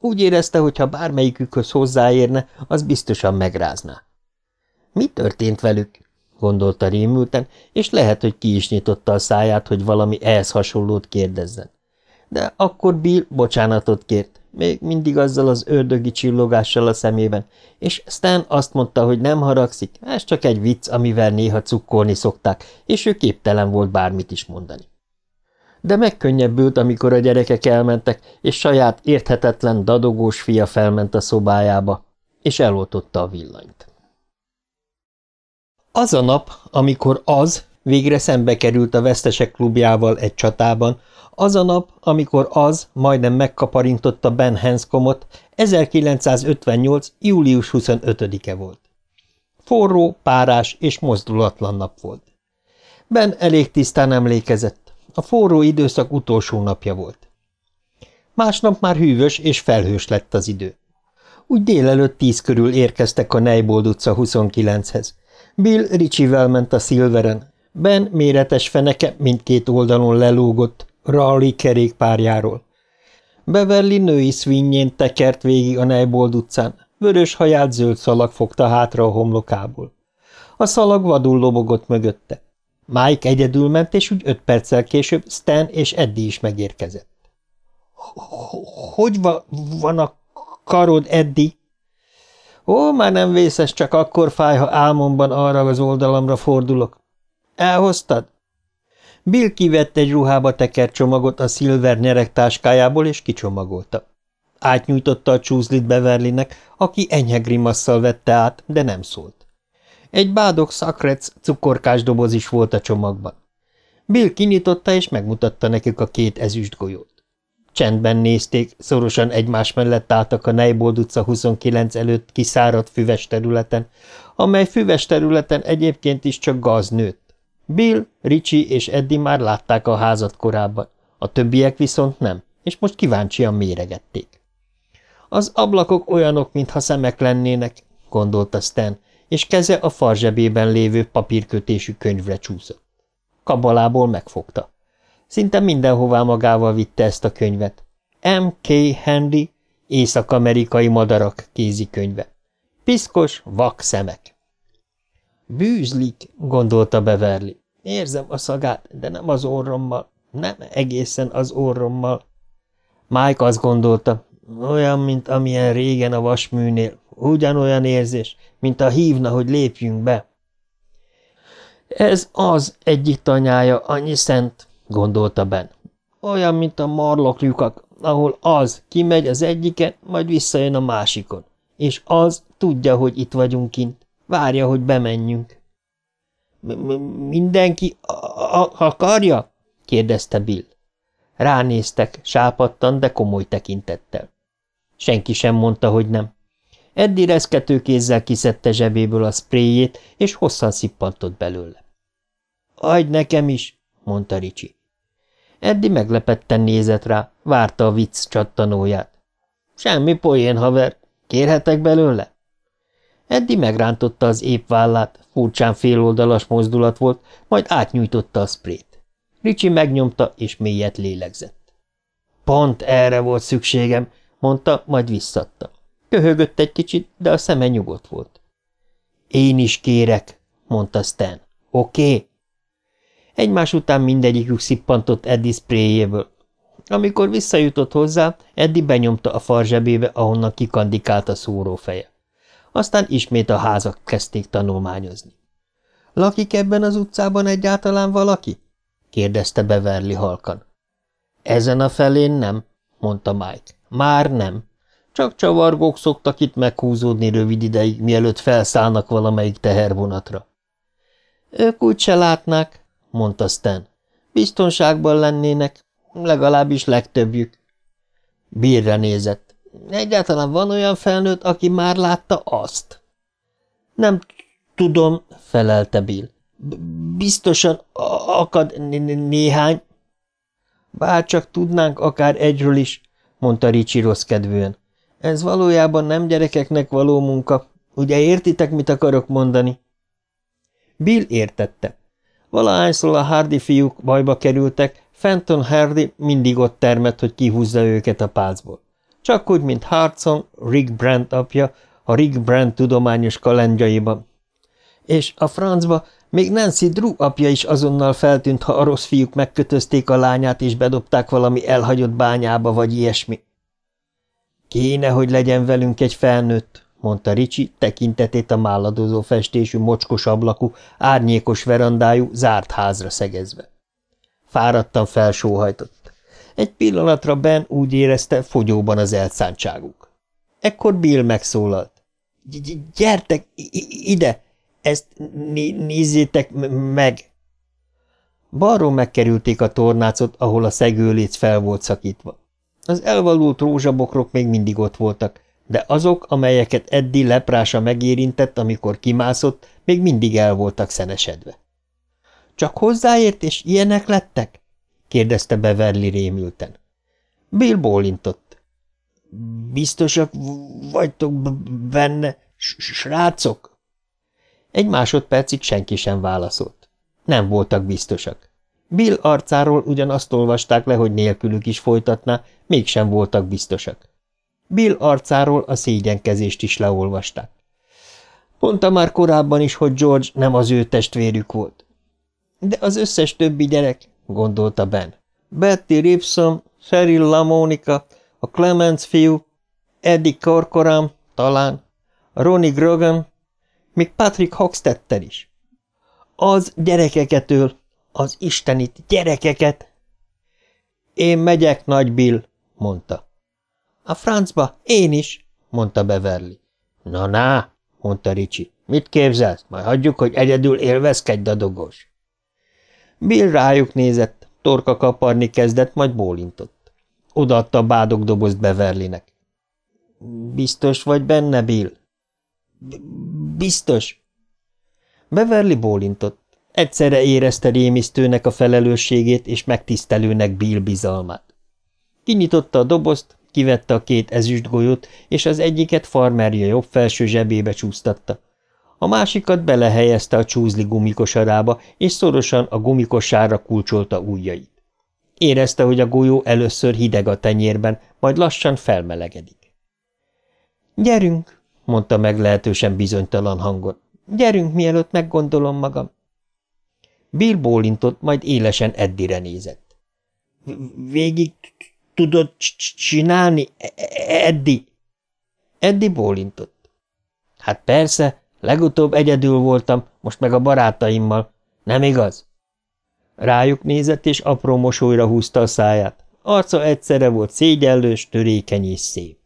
Úgy érezte, hogy ha bármelyikükhöz hozzáérne, az biztosan megrázná. Mi történt velük? gondolta rémülten, és lehet, hogy ki is nyitotta a száját, hogy valami ehhez hasonlót kérdezzen. De akkor Bill bocsánatot kért, még mindig azzal az ördögi csillogással a szemében, és Stan azt mondta, hogy nem haragszik, ez csak egy vicc, amivel néha cukkolni szokták, és ő képtelen volt bármit is mondani. De megkönnyebbült, amikor a gyerekek elmentek, és saját érthetetlen, dadogós fia felment a szobájába, és eloltotta a villanyt. Az a nap, amikor az végre szembe került a vesztesek klubjával egy csatában, az a nap, amikor az majdnem megkaparintotta Ben Hanscomot, 1958. július 25-e volt. Forró, párás és mozdulatlan nap volt. Ben elég tisztán emlékezett. A forró időszak utolsó napja volt. Másnap már hűvös és felhős lett az idő. Úgy délelőtt tíz körül érkeztek a Neibold utca 29-hez. Bill Ricsivel ment a Silveren. Ben méretes feneke mindkét oldalon lelógott, Raleigh kerékpárjáról. Beverly női szvinnyén tekert végig a Neibold utcán, vörös haját zöld szalag fogta hátra a homlokából. A szalag vadul lobogott mögötte. Mike egyedül ment, és úgy öt perccel később Stan és Eddie is megérkezett. – Hogy va van a karod, Eddie? – Ó, már nem vészes, csak akkor fáj, ha álmomban arra az oldalamra fordulok. – Elhoztad? Bill kivett egy ruhába tekert csomagot a Silver nyeregtáskájából, és kicsomagolta. Átnyújtotta a csúzlit Beverlynek, aki enyhe grimasszal vette át, de nem szólt. Egy bádok szakrec cukorkás doboz is volt a csomagban. Bill kinyitotta, és megmutatta nekik a két ezüst golyót. Csendben nézték, szorosan egymás mellett álltak a Neibold utca 29 előtt kiszáradt füves területen, amely füves területen egyébként is csak gaz nőtt. Bill, Richie és Eddie már látták a házat korábban, a többiek viszont nem, és most kíváncsian méregették. Az ablakok olyanok, mintha szemek lennének, gondolta Stan, és keze a farzsebében lévő papírkötésű könyvre csúszott. Kabalából megfogta. Szinte mindenhová magával vitte ezt a könyvet. M. K. Henry, Észak-amerikai madarak kézikönyve. Piszkos, vak szemek. Bűzlik, gondolta Beverly. Érzem a szagát, de nem az orrommal, nem egészen az orrommal. Mike azt gondolta, olyan, mint amilyen régen a vasműnél, ugyanolyan érzés, mint a hívna, hogy lépjünk be. Ez az egyik tanyája, annyi szent, gondolta Ben. Olyan, mint a marloklyukak, ahol az kimegy az egyiken, majd visszajön a másikon, és az tudja, hogy itt vagyunk kint. Várja, hogy bemenjünk. – Mindenki akarja? – kérdezte Bill. Ránéztek, sápadtan, de komoly tekintettel. Senki sem mondta, hogy nem. Eddi reszkető kézzel kiszedte zsebéből a spréjét, és hosszan szippantott belőle. – Adj nekem is! – mondta Ricsi. Eddi meglepetten nézett rá, várta a vicc csattanóját. – Semmi poén, haver. Kérhetek belőle? Eddi megrántotta az épp vállát, furcsán féloldalas mozdulat volt, majd átnyújtotta a sprét. Ricsi megnyomta, és mélyet lélegzett. Pont erre volt szükségem, mondta, majd visszadta. Köhögött egy kicsit, de a szeme nyugodt volt. Én is kérek, mondta Stan. Oké? Okay? Egymás után mindegyikük szippantott Eddie spréjéből. Amikor visszajutott hozzá, Eddie benyomta a farzsebébe, ahonnan kikandikált a szórófeje. Aztán ismét a házak kezdték tanulmányozni. – Lakik ebben az utcában egyáltalán valaki? – kérdezte Beverly halkan. – Ezen a felén nem – mondta Mike. – Már nem. Csak csavargók szoktak itt meghúzódni rövid ideig, mielőtt felszállnak valamelyik tehervonatra. – Ők úgy se látnák – mondta Stan. – Biztonságban lennének, legalábbis legtöbbjük. Bírre nézett. Egyáltalán van olyan felnőtt, aki már látta azt? Nem tudom, felelte Bill. Biztosan akad néhány. Bár csak tudnánk akár egyről is, mondta Ricsi rossz kedvűen. Ez valójában nem gyerekeknek való munka, Ugye értitek, mit akarok mondani? Bill értette. Valahányszor a Hardy fiúk bajba kerültek, Fenton Hardy mindig ott termett, hogy kihúzza őket a pálcból. Csak úgy, mint Hartson, Rick Brandt apja, a Rick Brandt tudományos kalandjaiban. És a francba még Nancy Drew apja is azonnal feltűnt, ha a rossz fiúk megkötözték a lányát és bedobták valami elhagyott bányába, vagy ilyesmi. Kéne, hogy legyen velünk egy felnőtt, mondta Ricsi, tekintetét a máladozó festésű, mocskos ablakú, árnyékos verandájú, zárt házra szegezve. Fáradtan felsóhajtott. Egy pillanatra Ben úgy érezte, fogyóban az elszántságuk. Ekkor Bill megszólalt. – Gyertek ide! Ezt nézzétek meg! Balról megkerülték a tornácot, ahol a szegőléc fel volt szakítva. Az elvalult rózsabokrok még mindig ott voltak, de azok, amelyeket Eddi leprása megérintett, amikor kimászott, még mindig el voltak szenesedve. – Csak hozzáért, és ilyenek lettek? – kérdezte Beverly rémülten. Bill bólintott. – Biztosak vagytok benne, srácok? Egy másodpercig senki sem válaszolt. Nem voltak biztosak. Bill arcáról ugyanazt olvasták le, hogy nélkülük is folytatná, mégsem voltak biztosak. Bill arcáról a szégyenkezést is leolvasták. Mondta már korábban is, hogy George nem az ő testvérük volt. De az összes többi gyerek, gondolta Ben. Betty Ripson, Cheryl LaMonica, a Clemens fiú, Eddie Corcoran, talán, Ronnie Grogan, még Patrick Hoxtetter is. Az gyerekeket az istenit, gyerekeket! Én megyek, nagy Bill, mondta. A francba, én is, mondta Beverly. Na, na, mondta Ricsi. Mit képzelsz? Majd hagyjuk, hogy egyedül élvezkedj, dadogos. Bill rájuk nézett, torka kaparni kezdett, majd bólintott. Odaadta a bádogdobozt Beverlynek. Biztos vagy benne, Bill? Biztos. Beverly bólintott. Egyszerre érezte rémisztőnek a felelősségét és megtisztelőnek Bill bizalmát. Kinyitotta a dobozt, kivette a két ezüstgolyót, és az egyiket farmerja jobb felső zsebébe csúsztatta. A másikat belehelyezte a csúzli gumikosarába, és szorosan a gumikosára kulcsolta ujjait. Érezte, hogy a golyó először hideg a tenyérben, majd lassan felmelegedik. – Gyerünk! – mondta meglehetősen bizonytalan hangon. – Gyerünk, mielőtt meggondolom magam. Bill bólintott, majd élesen Eddire nézett. – Végig tudod csinálni, e-, e-, Eddi? Eddi bólintott. Hát persze, legutóbb egyedül voltam, most meg a barátaimmal. Nem igaz? Rájuk nézett, és apró mosolyra húzta a száját. Arca egyszerre volt szégyellős, törékeny és szép.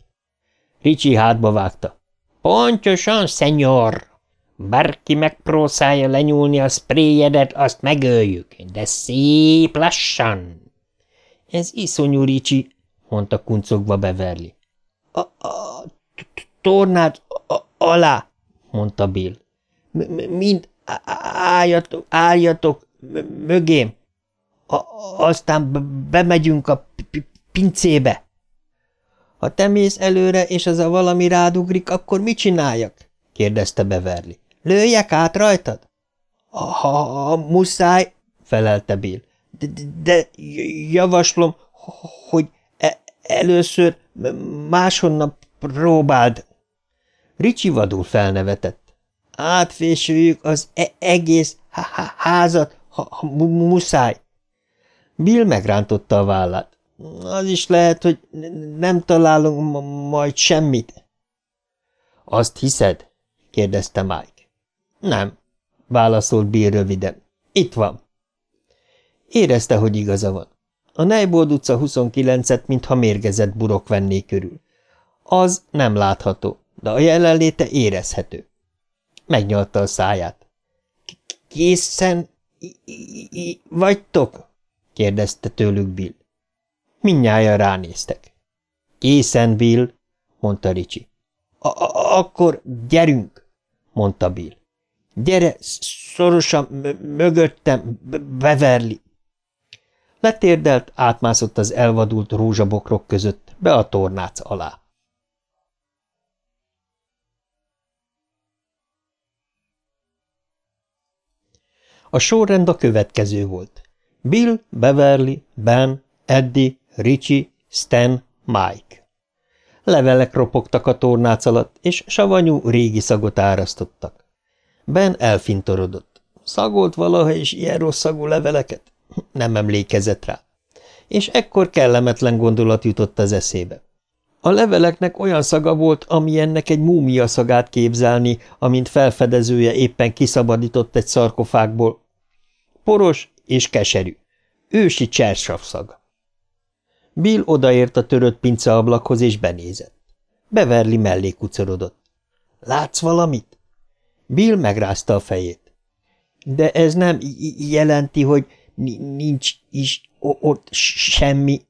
Ricsi hátba vágta. Pontyosan, szenyor! Bárki megprószálja lenyúlni a spréjedet, azt megöljük, de szép lassan. Ez iszonyú ricsi, mondta kuncogva Beverly. A, a tornád alá, mondta Bill. M mind álljatok, álljatok mögém. A, aztán bemegyünk a pincébe. Ha te mész előre, és az a valami rádugrik, akkor mit csináljak? kérdezte Beverly. Lőjek át rajtad? Ha, ha muszáj, felelte Bill. De, de javaslom, hogy e először máshonnan próbáld. Ricsi vadul felnevetett. Átfésüljük az e egész házat, ha, ha muszáj. Bill megrántotta a vállát. Az is lehet, hogy nem találunk ma majd semmit. Azt hiszed? kérdezte Mike. Nem, válaszolt Bill röviden. Itt van. Érezte, hogy igaza van. A Neibold utca 29-et, mintha mérgezett burok venné körül. Az nem látható, de a jelenléte érezhető. Megnyalta a száját. – Készen vagytok? – kérdezte tőlük Bill. Mindnyájan ránéztek. – Készen, Bill – mondta Ricsi. – Akkor gyerünk – mondta Bill. – Gyere szorosan mögöttem, Beverly! Letérdelt, átmászott az elvadult rózsabokrok között, be a tornác alá. A sorrend a következő volt. Bill, Beverly, Ben, Eddie, Richie, Stan, Mike. Levelek ropogtak a tornác alatt, és savanyú, régi szagot árasztottak. Ben elfintorodott. Szagolt valaha is ilyen rossz szagú leveleket? Nem emlékezett rá. És ekkor kellemetlen gondolat jutott az eszébe. A leveleknek olyan szaga volt, ami ennek egy múmia szagát képzelni, amint felfedezője éppen kiszabadított egy szarkofágból. Poros és keserű. Ősi csersav szaga. Bill odaért a törött pinceablakhoz, és benézett. Beverly mellé kucorodott. – Látsz valamit? Bill megrázta a fejét. – De ez nem jelenti, hogy nincs is ott semmi.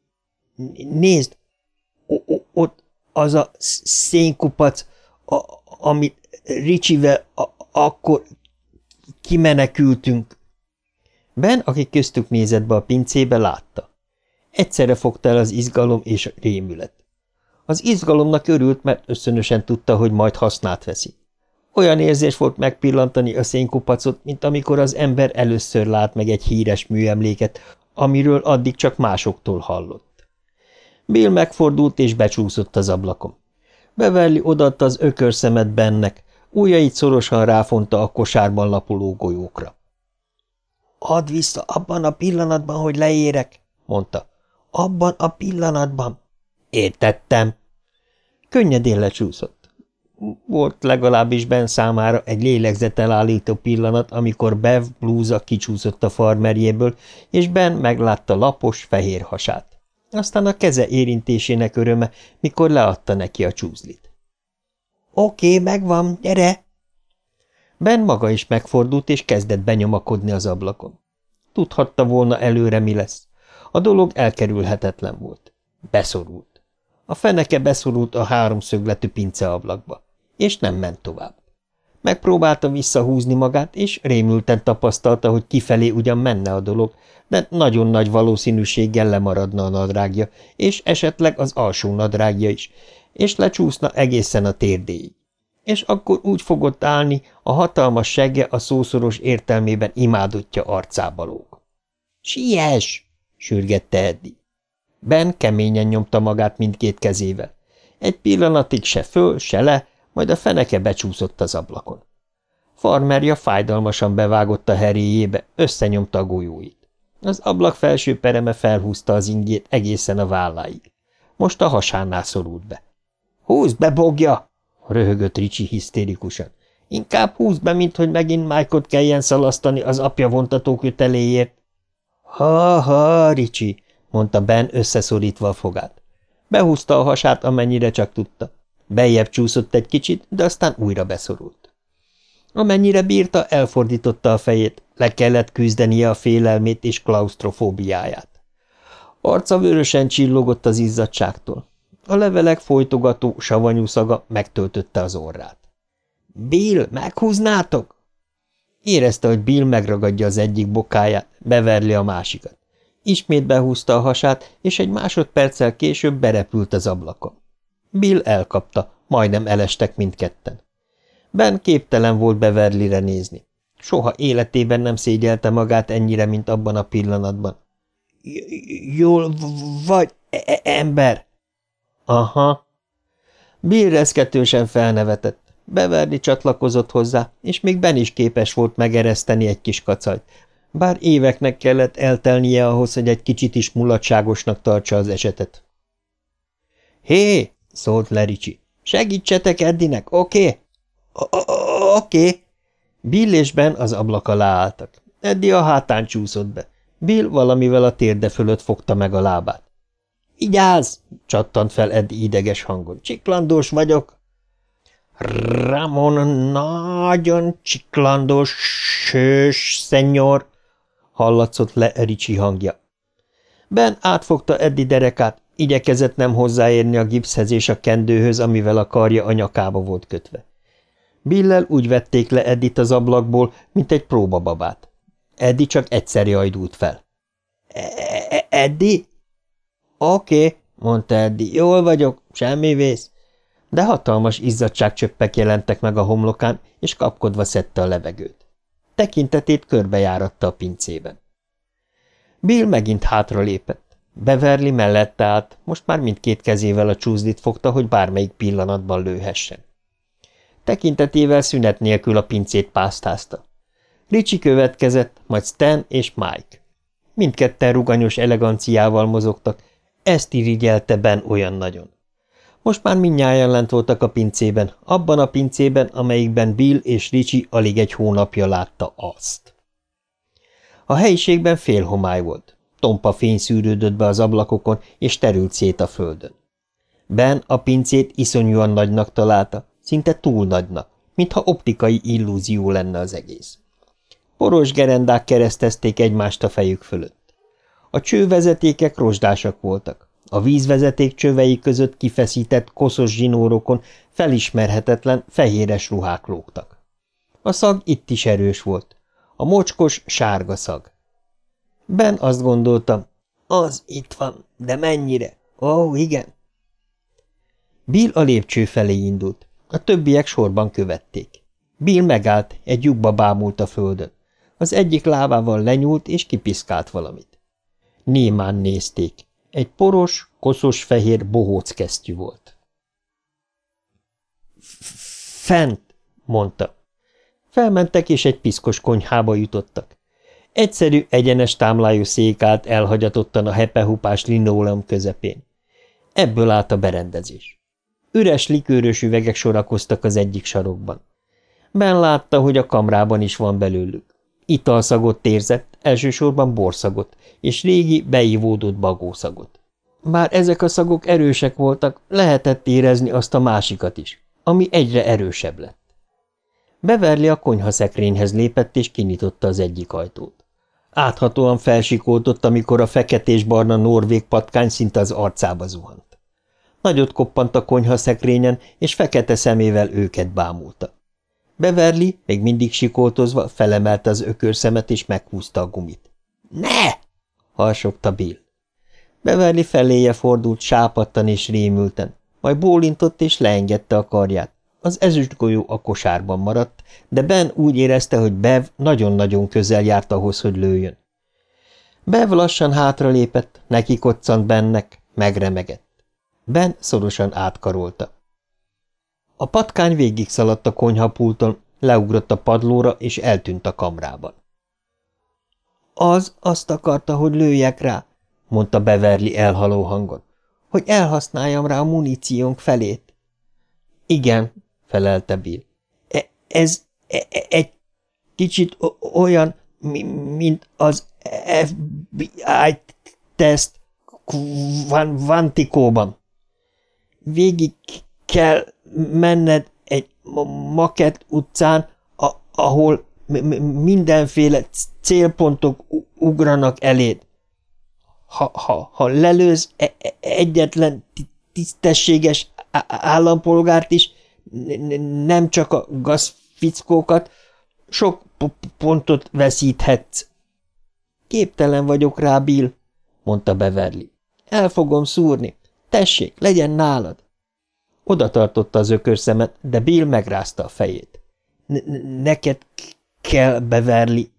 Nézd, ott az a szénkupac, a, amit Ricsivel akkor kimenekültünk. Ben, aki köztük nézett be a pincébe, látta. Egyszerre fogta el az izgalom és a rémület. Az izgalomnak örült, mert összönösen tudta, hogy majd hasznát veszi. Olyan érzés volt megpillantani a szénkupacot, mint amikor az ember először lát meg egy híres műemléket, amiről addig csak másoktól hallott. Bill megfordult és becsúszott az ablakon. Beverly odaadta az ökörszemet bennek, ujjait szorosan ráfonta a kosárban lapuló golyókra. – Add vissza abban a pillanatban, hogy leérek, mondta. – Abban a pillanatban. – Értettem. Könnyedén lecsúszott. Volt legalábbis Ben számára egy lélegzetelállító pillanat, amikor Bev blúza kicsúszott a farmerjéből, és Ben meglátta lapos, fehér hasát. Aztán a keze érintésének öröme, mikor leadta neki a csúzlit. – Oké, megvan, gyere! Ben maga is megfordult, és kezdett benyomakodni az ablakon. Tudhatta volna előre, mi lesz. A dolog elkerülhetetlen volt. Beszorult. A feneke beszorult a háromszögletű pinceablakba és nem ment tovább. Megpróbálta visszahúzni magát, és rémülten tapasztalta, hogy kifelé ugyan menne a dolog, de nagyon nagy valószínűséggel lemaradna a nadrágja, és esetleg az alsó nadrágja is, és lecsúszna egészen a térdéig. És akkor úgy fogott állni, a hatalmas segge a szószoros értelmében imádottja arcába lóg. – Siess! – sürgette Eddi. Ben keményen nyomta magát mindkét kezével. Egy pillanatig se föl, se le, majd a feneke becsúszott az ablakon. Farmerja fájdalmasan bevágott a heréjébe, összenyomta a golyóit. Az ablak felső pereme felhúzta az ingét egészen a válláig. Most a hasánál szorult be. – Húzd be, bogja! – röhögött Ricsi hisztérikusan. – Inkább húzd be, mint hogy megint Mike-ot kelljen szalasztani az apja vontató Ha-ha, Ricsi! – mondta Ben összeszorítva a fogát. Behúzta a hasát, amennyire csak tudta. Bejjebb csúszott egy kicsit, de aztán újra beszorult. Amennyire bírta, elfordította a fejét, le kellett küzdenie a félelmét és klaustrofóbiáját. Arca vörösen csillogott az izzadságtól. A levelek folytogató, savanyú szaga megtöltötte az orrát. – Bill, meghúznátok? Érezte, hogy Bill megragadja az egyik bokáját, beverli a másikat. Ismét behúzta a hasát, és egy másodperccel később berepült az ablakon. Bill elkapta, majdnem elestek mindketten. Ben képtelen volt Beverlyre nézni. Soha életében nem szégyelte magát ennyire, mint abban a pillanatban. – Jól vagy, e, e ember? – Aha. Bill reszketősen felnevetett. Beverly csatlakozott hozzá, és még Ben is képes volt megereszteni egy kis kacajt, bár éveknek kellett eltelnie ahhoz, hogy egy kicsit is mulatságosnak tartsa az esetet. – Hé! Szólt Lericsi. Segítsetek Eddinek, oké? Okay? Oké. Okay. Bill és Ben az ablak alá álltak. Eddi a hátán csúszott be. Bill valamivel a térde fölött fogta meg a lábát. Igyáz! csattant fel Eddi ideges hangon. Csiklandós vagyok. Ramon nagyon csiklandós, sős, szenyor, hallatszott le Ricsi hangja. Ben átfogta Eddi derekát, Igyekezett nem hozzáérni a gipszhez és a kendőhöz, amivel a karja a nyakába volt kötve. Billel úgy vették le Eddit az ablakból, mint egy próbababát. Eddi csak egyszer jajdult fel. E -e Eddi? Oké, mondta Eddi, jól vagyok, semmi vész. De hatalmas izzadságcsöppek jelentek meg a homlokán, és kapkodva szedte a levegőt. Tekintetét körbejáratta a pincében. Bill megint hátra lépett. Beverly mellette állt, most már mindkét kezével a csúzdit fogta, hogy bármelyik pillanatban lőhessen. Tekintetével szünet nélkül a pincét pásztázta. Ricsi következett, majd Stan és Mike. Mindketten ruganyos eleganciával mozogtak, ezt irigyelte Ben olyan nagyon. Most már mindnyájan lent voltak a pincében, abban a pincében, amelyikben Bill és Ricsi alig egy hónapja látta azt. A helyiségben fél homály volt. Tompa fény szűrődött be az ablakokon, és terült szét a földön. Ben a pincét iszonyúan nagynak találta, szinte túl nagynak, mintha optikai illúzió lenne az egész. Poros gerendák keresztezték egymást a fejük fölött. A csővezetékek rozsdásak voltak. A vízvezeték csövei között kifeszített, koszos zsinórokon felismerhetetlen, fehéres ruhák lógtak. A szag itt is erős volt. A mocskos, sárga szag. Ben azt gondoltam, az itt van, de mennyire? Ó, oh, igen. Bill a lépcső felé indult. A többiek sorban követték. Bill megállt, egy lyukba bámult a földön. Az egyik lábával lenyúlt, és kipiszkált valamit. Némán nézték. Egy poros, koszos fehér bohóc kesztyű volt. Fent, mondta. Felmentek, és egy piszkos konyhába jutottak. Egyszerű, egyenes támlájú szék állt elhagyatottan a hepehupás linóleum közepén. Ebből állt a berendezés. Üres likőrös üvegek sorakoztak az egyik sarokban. Ben látta, hogy a kamrában is van belőlük. Italszagot érzett, elsősorban borszagot, és régi, beívódott bagószagot. Bár ezek a szagok erősek voltak, lehetett érezni azt a másikat is, ami egyre erősebb lett. Beverli a konyhaszekrényhez lépett, és kinyitotta az egyik ajtót. Áthatóan felsikoltott, amikor a feketés-barna norvég patkány szinte az arcába zuhant. Nagyot koppant a konyhaszekrényen, és fekete szemével őket bámulta. Beverly, még mindig sikoltozva, felemelte az ökörszemet, és meghúzta a gumit. – Ne! – harsogta Bill. Beverly feléje fordult sápadtan és rémülten, majd bólintott és leengedte a karját. Az ezüstgolyó a kosárban maradt, de Ben úgy érezte, hogy Bev nagyon-nagyon közel járt ahhoz, hogy lőjön. Bev lassan hátralépett, neki koccant Bennek, megremegett. Ben szorosan átkarolta. A patkány végig szaladt a konyhapulton, leugrott a padlóra, és eltűnt a kamrában. Az azt akarta, hogy lőjek rá, mondta Beverly elhaló hangon, hogy elhasználjam rá a muníciónk felét. Igen, felelte Bill. E ez e e egy kicsit olyan, mi mint az FBI teszt Vantikóban. Végig kell menned egy maket utcán, ahol mindenféle célpontok ugranak eléd. Ha, ha, ha lelőz e egyetlen tisztességes állampolgárt is, nem csak a gazfickókat, sok pontot veszíthetsz. Képtelen vagyok rá, Bill, mondta Beverly. El fogom szúrni. Tessék, legyen nálad. Oda tartotta az ökörszemet, de Bill megrázta a fejét. – Neked kell, Beverly.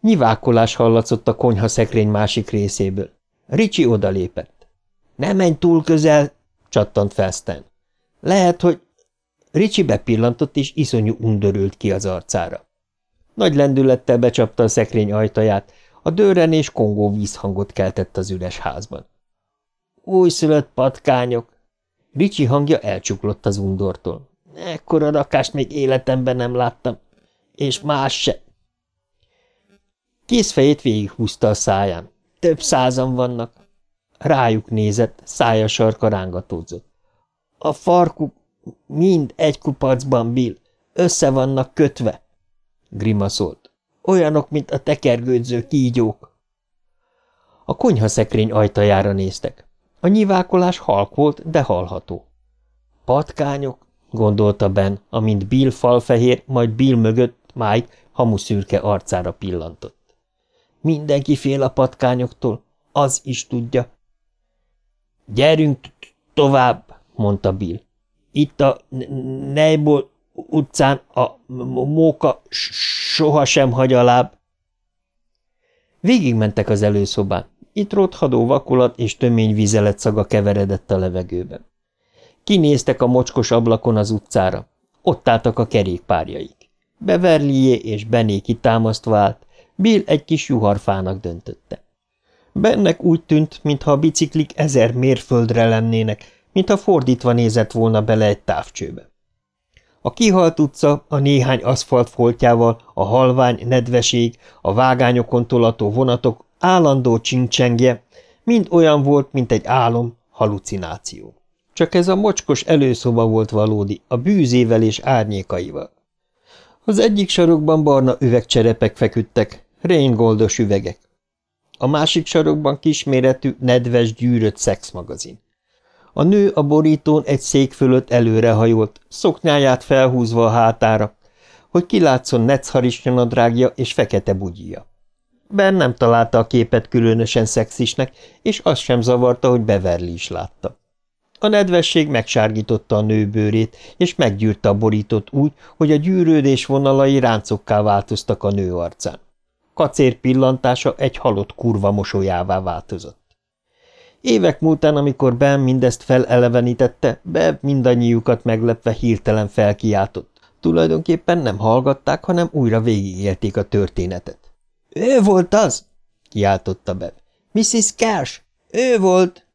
Nyivákolás hallatszott a konyha szekrény másik részéből. Ricsi odalépett. – Ne menj túl közel! – csattant fel Stan. – Lehet, hogy... Ricsi bepillantott, és iszonyú undörült ki az arcára. Nagy lendülettel becsapta a szekrény ajtaját, a dőrenés kongó vízhangot keltett az üres házban. – Újszülött patkányok! Ricsi hangja elcsuklott az undortól. Ekkora rakást még életemben nem láttam, és más se. Kézfejét végighúzta a száján. Több százan vannak. Rájuk nézett, szája sarka rángatódzott. A farkuk mind egy kupacban, Bill. Össze vannak kötve. Grimaszolt. Olyanok, mint a tekergődző kígyók. A konyhaszekrény ajtajára néztek. A nyivákolás halk volt, de hallható. Patkányok, gondolta Ben, amint Bill falfehér, majd Bill mögött Mike hamuszürke arcára pillantott. Mindenki fél a patkányoktól, az is tudja. Gyerünk tovább, mondta Bill. Itt a nejból utcán a móka sohasem hagy a láb. Végigmentek az előszobán. Itt rothadó vakulat és tömény vizelet szaga keveredett a levegőben. Kinéztek a mocskos ablakon az utcára. Ott álltak a kerékpárjaik. Beverlyé és Bené kitámasztva állt, Bill egy kis juharfának döntötte. Bennek úgy tűnt, mintha a biciklik ezer mérföldre lennének, mintha fordítva nézett volna bele egy távcsőbe. A kihalt utca a néhány aszfalt foltjával, a halvány nedveség, a vágányokon tolató vonatok állandó csinccsengje, mind olyan volt, mint egy álom, halucináció. Csak ez a mocskos előszoba volt valódi, a bűzével és árnyékaival. Az egyik sarokban barna üvegcserepek feküdtek, réngoldos üvegek. A másik sarokban kisméretű, nedves, gyűrött szexmagazin. A nő a borítón egy szék fölött előrehajolt, szoknyáját felhúzva a hátára, hogy kilátszon netszharisnyanadrágja és fekete bugyija. Ben nem találta a képet különösen szexisnek, és azt sem zavarta, hogy Beverly is látta. A nedvesség megsárgította a nő bőrét, és meggyűrte a borítót úgy, hogy a gyűrődés vonalai ráncokká változtak a nő arcán. Kacér pillantása egy halott kurva mosolyává változott. Évek múltán, amikor Ben mindezt felelevenítette, Bev mindannyiukat meglepve hirtelen felkiáltott. Tulajdonképpen nem hallgatták, hanem újra végigélték a történetet. – Ő volt az! – kiáltotta Bev. – Mrs. Cash! Ő volt!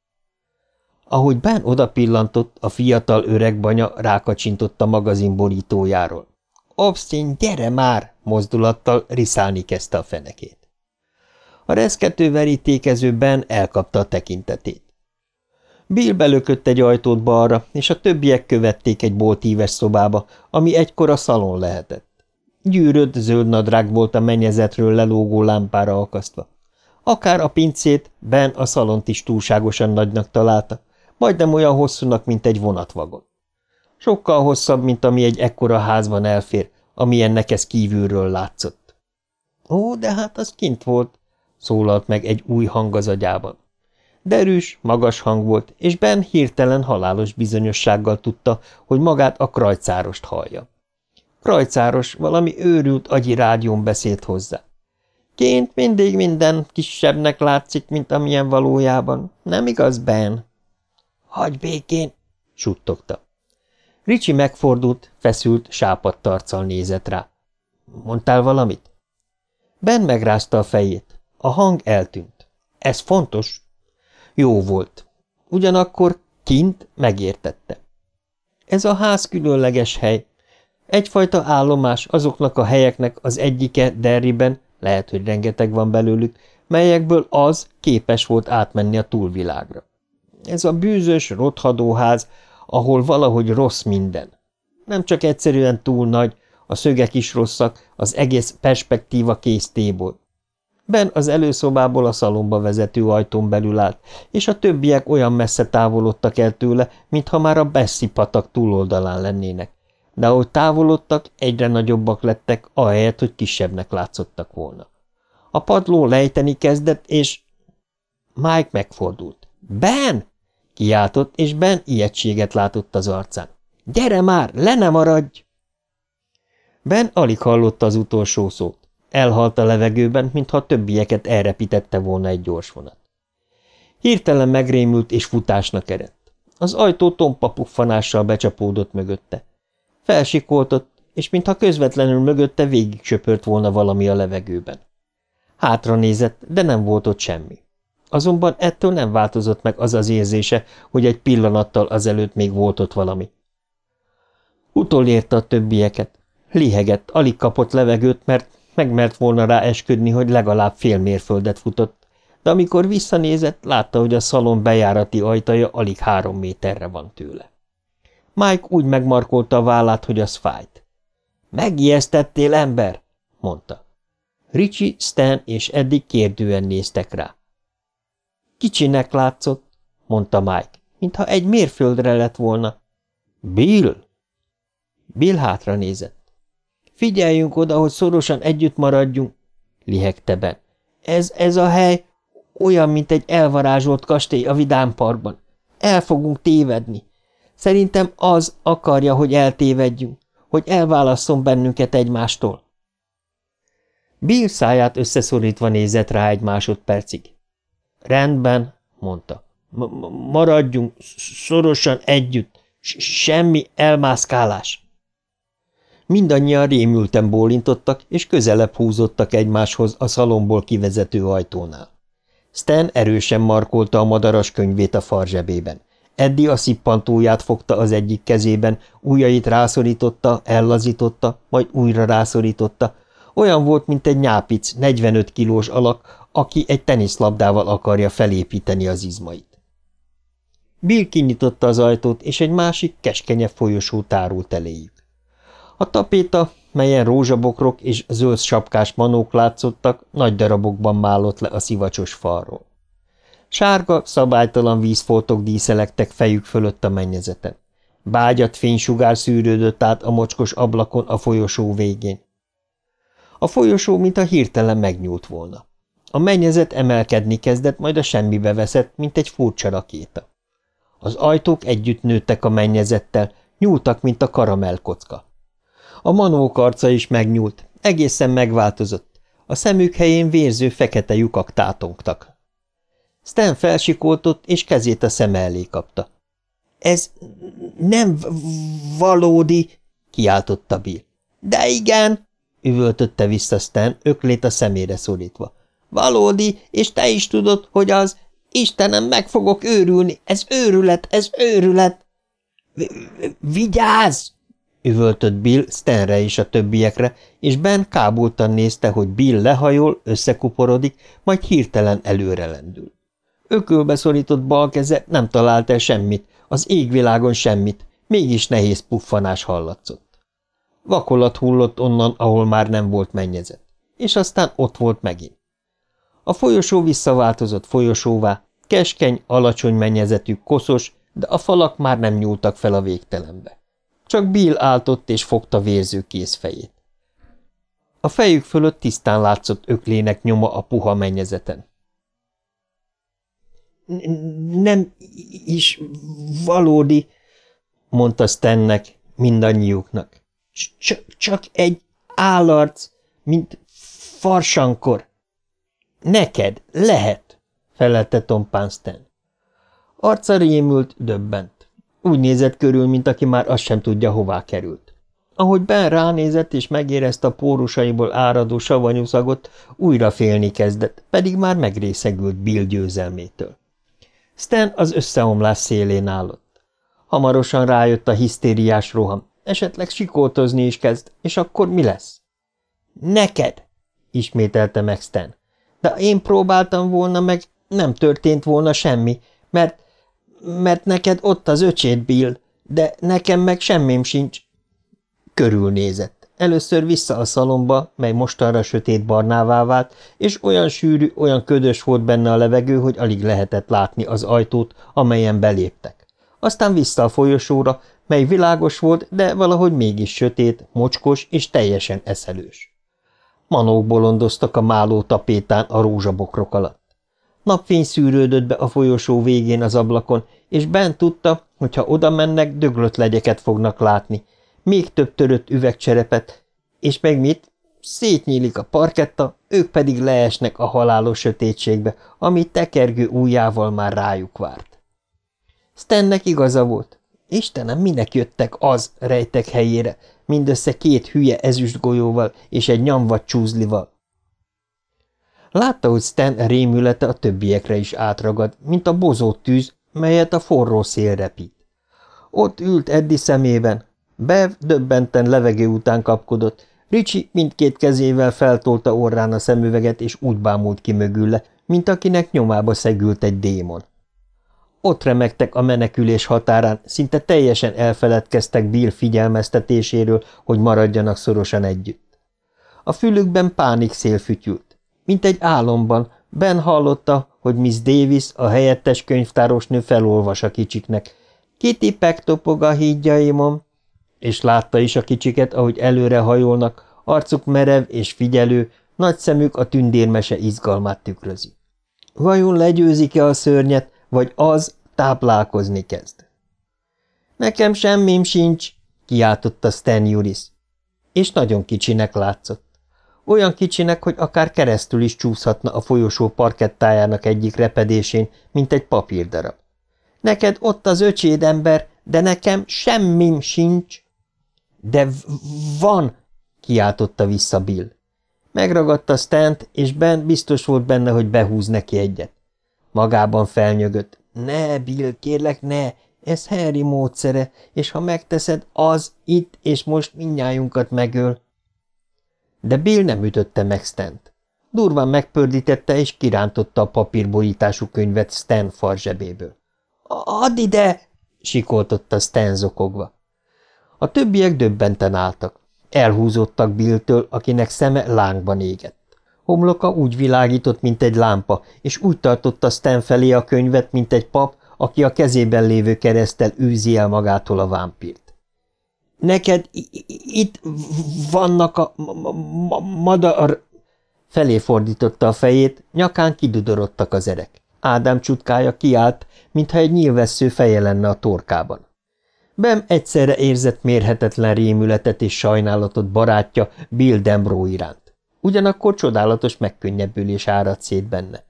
Ahogy Ben odapillantott, a fiatal öreg banya rákacsintott a magazin borítójáról. – Obsztin, gyere már! – mozdulattal riszálni kezdte a fenekét. A reszkető verítékező Ben elkapta a tekintetét. Bill belökött egy ajtót balra, és a többiek követték egy boltíves szobába, ami egykor a szalon lehetett. Gyűrött zöld nadrág volt a mennyezetről lelógó lámpára akasztva. Akár a pincét, Ben a szalont is túlságosan nagynak találta, majdnem olyan hosszúnak, mint egy vonatvagon. Sokkal hosszabb, mint ami egy ekkora házban elfér, amilyennek ez kívülről látszott. Ó, de hát az kint volt, szólalt meg egy új hang az agyában. Derűs, magas hang volt, és Ben hirtelen halálos bizonyossággal tudta, hogy magát a krajcárost hallja. Krajcáros valami őrült agyi rádión beszélt hozzá. Ként mindig minden kisebbnek látszik, mint amilyen valójában. Nem igaz, Ben? Hagy békén, suttogta. Ricsi megfordult, feszült, sápadt arccal nézett rá. Mondtál valamit? Ben megrázta a fejét. A hang eltűnt. Ez fontos. Jó volt. Ugyanakkor kint megértette. Ez a ház különleges hely. Egyfajta állomás azoknak a helyeknek az egyike Derriben, lehet, hogy rengeteg van belőlük, melyekből az képes volt átmenni a túlvilágra. Ez a bűzös, rothadó ház, ahol valahogy rossz minden. Nem csak egyszerűen túl nagy, a szögek is rosszak, az egész perspektíva kész téból. Ben az előszobából a szalomba vezető ajtón belül állt, és a többiek olyan messze távolodtak el tőle, mintha már a Bessi patak túloldalán lennének. De ahogy távolodtak, egyre nagyobbak lettek, ahelyett, hogy kisebbnek látszottak volna. A padló lejteni kezdett, és... Mike megfordult. – Ben! – kiáltott, és Ben ijegységet látott az arcán. – Gyere már, le ne maradj! Ben alig hallotta az utolsó szót. Elhalt a levegőben, mintha a többieket elrepítette volna egy gyors vonat. Hirtelen megrémült és futásnak eredt. Az ajtó tompa puffanással becsapódott mögötte. Felsikoltott, és mintha közvetlenül mögötte végig söpört volna valami a levegőben. Hátra nézett, de nem volt ott semmi. Azonban ettől nem változott meg az az érzése, hogy egy pillanattal azelőtt még volt ott valami. Utolérte a többieket. Lihegett, alig kapott levegőt, mert megmert volna rá esküdni, hogy legalább fél mérföldet futott, de amikor visszanézett, látta, hogy a szalon bejárati ajtaja alig három méterre van tőle. Mike úgy megmarkolta a vállát, hogy az fájt. – Megijesztettél, ember? – mondta. Richie, Stan és Eddie kérdően néztek rá. – Kicsinek látszott – mondta Mike, mintha egy mérföldre lett volna. – Bill? Bill hátra nézett. Figyeljünk oda, hogy szorosan együtt maradjunk, lihegte Ben. Ez, ez a hely olyan, mint egy elvarázsolt kastély a vidámparkban. El fogunk tévedni. Szerintem az akarja, hogy eltévedjünk, hogy elválasszon bennünket egymástól. Bill száját összeszorítva nézett rá egy másodpercig. Rendben, mondta. – Maradjunk szorosan együtt, semmi elmászkálás. Mindannyian rémülten bólintottak, és közelebb húzottak egymáshoz a szalomból kivezető ajtónál. Stan erősen markolta a madaras könyvét a farzsebében. Eddi a szippantóját fogta az egyik kezében, ujjait rászorította, ellazította, majd újra rászorította. Olyan volt, mint egy nyápic, 45 kilós alak, aki egy teniszlabdával akarja felépíteni az izmait. Bill kinyitotta az ajtót, és egy másik, keskenyebb folyosó tárult eléjük. A tapéta, melyen rózsabokrok és zöld sapkás manók látszottak, nagy darabokban málott le a szivacsos falról. Sárga, szabálytalan vízfoltok díszelektek fejük fölött a mennyezeten. Bágyat fénysugár szűrődött át a mocskos ablakon a folyosó végén. A folyosó, mintha hirtelen megnyúlt volna. A mennyezet emelkedni kezdett, majd a semmibe veszett, mint egy furcsa rakéta. Az ajtók együtt nőttek a mennyezettel, nyúltak, mint a karamellkocka. A manók arca is megnyúlt, egészen megváltozott. A szemük helyén vérző fekete lyukak tátongtak. Stan felsikoltott, és kezét a szem elé kapta. – Ez nem valódi! – kiáltotta Bill. – De igen! – üvöltötte vissza Stan, öklét a szemére szorítva. – Valódi, és te is tudod, hogy az... Istenem, meg fogok őrülni! Ez őrület, ez őrület! – Vigyázz! Üvöltött Bill Stanre és a többiekre, és Ben kábultan nézte, hogy Bill lehajol, összekuporodik, majd hirtelen előre lendül. Ökölbe szorított bal keze nem talált el semmit, az égvilágon semmit, mégis nehéz puffanás hallatszott. Vakolat hullott onnan, ahol már nem volt mennyezet, és aztán ott volt megint. A folyosó visszaváltozott folyosóvá, keskeny, alacsony mennyezetű, koszos, de a falak már nem nyúltak fel a végtelenbe. Csak Bill áltott és fogta vérző kézfejét. A fejük fölött tisztán látszott öklének nyoma a puha mennyezeten. – Nem is valódi, mondta Stennek, mindannyiuknak. Cs – Csak egy állarc, mint farsankor. – Neked lehet, felelte Tom Panston. Arca rémült, döbbent. Úgy nézett körül, mint aki már azt sem tudja, hová került. Ahogy Ben ránézett és megérezte a pórusaiból áradó savanyú szagot, újra félni kezdett, pedig már megrészegült Bill győzelmétől. Stan az összeomlás szélén állott. Hamarosan rájött a hisztériás roham, esetleg sikoltozni is kezd, és akkor mi lesz? Neked, ismételte meg Stan. De én próbáltam volna meg, nem történt volna semmi, mert mert neked ott az öcséd, Bill, de nekem meg semmim sincs. Körülnézett. Először vissza a szalomba, mely mostanra sötét barnává vált, és olyan sűrű, olyan ködös volt benne a levegő, hogy alig lehetett látni az ajtót, amelyen beléptek. Aztán vissza a folyosóra, mely világos volt, de valahogy mégis sötét, mocskos és teljesen eszelős. Manók bolondoztak a máló tapétán a rózsabokrok alatt. Napfény szűrődött be a folyosó végén az ablakon, és bent tudta, hogy ha oda mennek, döglött legyeket fognak látni, még több törött üvegcserepet, és meg mit? Szétnyílik a parketta, ők pedig leesnek a halálos sötétségbe, ami tekergő ujjával már rájuk várt. Stennek igaza volt. Istenem, minek jöttek az rejtek helyére, mindössze két hülye ezüstgolyóval és egy nyomvat csúzlival. Látta, hogy Stan rémülete a többiekre is átragad, mint a bozót tűz, melyet a forró szél repít. Ott ült Eddi szemében. Bev döbbenten levegő után kapkodott, Ricsi mindkét kezével feltolta orrán a szemüveget, és úgy bámult ki mögülle, mint akinek nyomába szegült egy démon. Ott remektek a menekülés határán, szinte teljesen elfeledkeztek Bill figyelmeztetéséről, hogy maradjanak szorosan együtt. A fülükben pánik szél fütyült. Mint egy álomban, Ben hallotta, hogy Miss Davis, a helyettes könyvtárosnő felolvas a kicsiknek. Kitty topog a hídjaimon, és látta is a kicsiket, ahogy előre hajolnak, arcuk merev és figyelő, nagy szemük a tündérmese izgalmát tükrözi. Vajon legyőzik-e a szörnyet, vagy az táplálkozni kezd? Nekem semmim sincs, kiáltotta Stan Juris, és nagyon kicsinek látszott. Olyan kicsinek, hogy akár keresztül is csúszhatna a folyosó parkettájának egyik repedésén, mint egy papírdarab. Neked ott az öcséd ember, de nekem semmim sincs. De van, kiáltotta vissza Bill. Megragadta Stant, és Ben biztos volt benne, hogy behúz neki egyet. Magában felnyögött. Ne, Bill, kérlek, ne, ez Harry módszere, és ha megteszed, az itt és most mindnyájunkat megöl. De Bill nem ütötte meg Stant. Durván megpördítette és kirántotta a papírborítású könyvet Stan farzsebéből. – Add ide! – sikoltotta Stan zokogva. A többiek döbbenten álltak. Elhúzottak Billtől, akinek szeme lángban égett. Homloka úgy világított, mint egy lámpa, és úgy tartotta Stan felé a könyvet, mint egy pap, aki a kezében lévő keresztel űzi el magától a vámpírt. – Neked itt vannak a madar... Felé fordította a fejét, nyakán kidudorodtak az erek. Ádám csutkája kiállt, mintha egy nyilvessző feje lenne a torkában. Bem egyszerre érzett mérhetetlen rémületet és sajnálatot barátja Bill Dembró iránt. Ugyanakkor csodálatos megkönnyebbülés áradt szét benne.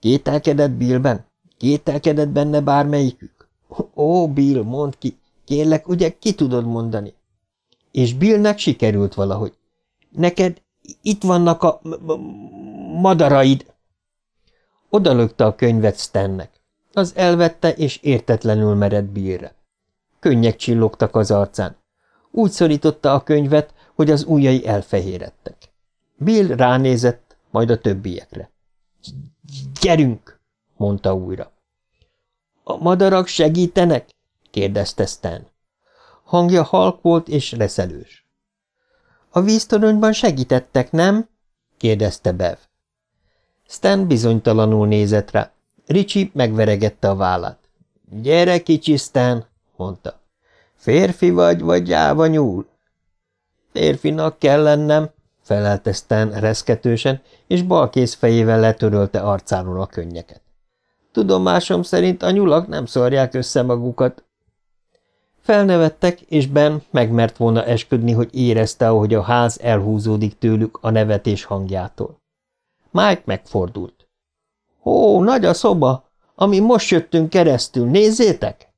Kételkedett Billben? Kételkedett benne bármelyikük? Ó, Bill, mondd ki, kérlek, ugye ki tudod mondani? És Billnek sikerült valahogy. Neked itt vannak a madaraid. Odalökte a könyvet Stennek. Az elvette, és értetlenül mered Billre. Könnyek csillogtak az arcán. Úgy szorította a könyvet, hogy az ujjai elfehérettek. Bill ránézett, majd a többiekre. – Gyerünk! – mondta újra. – A madarak segítenek? – kérdezte Stan. Hangja halk volt és reszelős. – A víztoronyban segítettek, nem? – kérdezte Bev. Stan bizonytalanul nézett rá. Ricsi megveregette a vállát. – Gyere, kicsi Stan! mondta. Férfi vagy, vagy gyáva nyúl? Férfinak kell lennem, felelte Stan reszketősen, és balkész fejével letörölte arcáról a könnyeket. Tudomásom szerint a nyulak nem szorják össze magukat. Felnevettek, és Ben megmert volna esküdni, hogy érezte, ahogy a ház elhúzódik tőlük a nevetés hangjától. Mike megfordult. – Ó, nagy a szoba! Ami most jöttünk keresztül, nézzétek!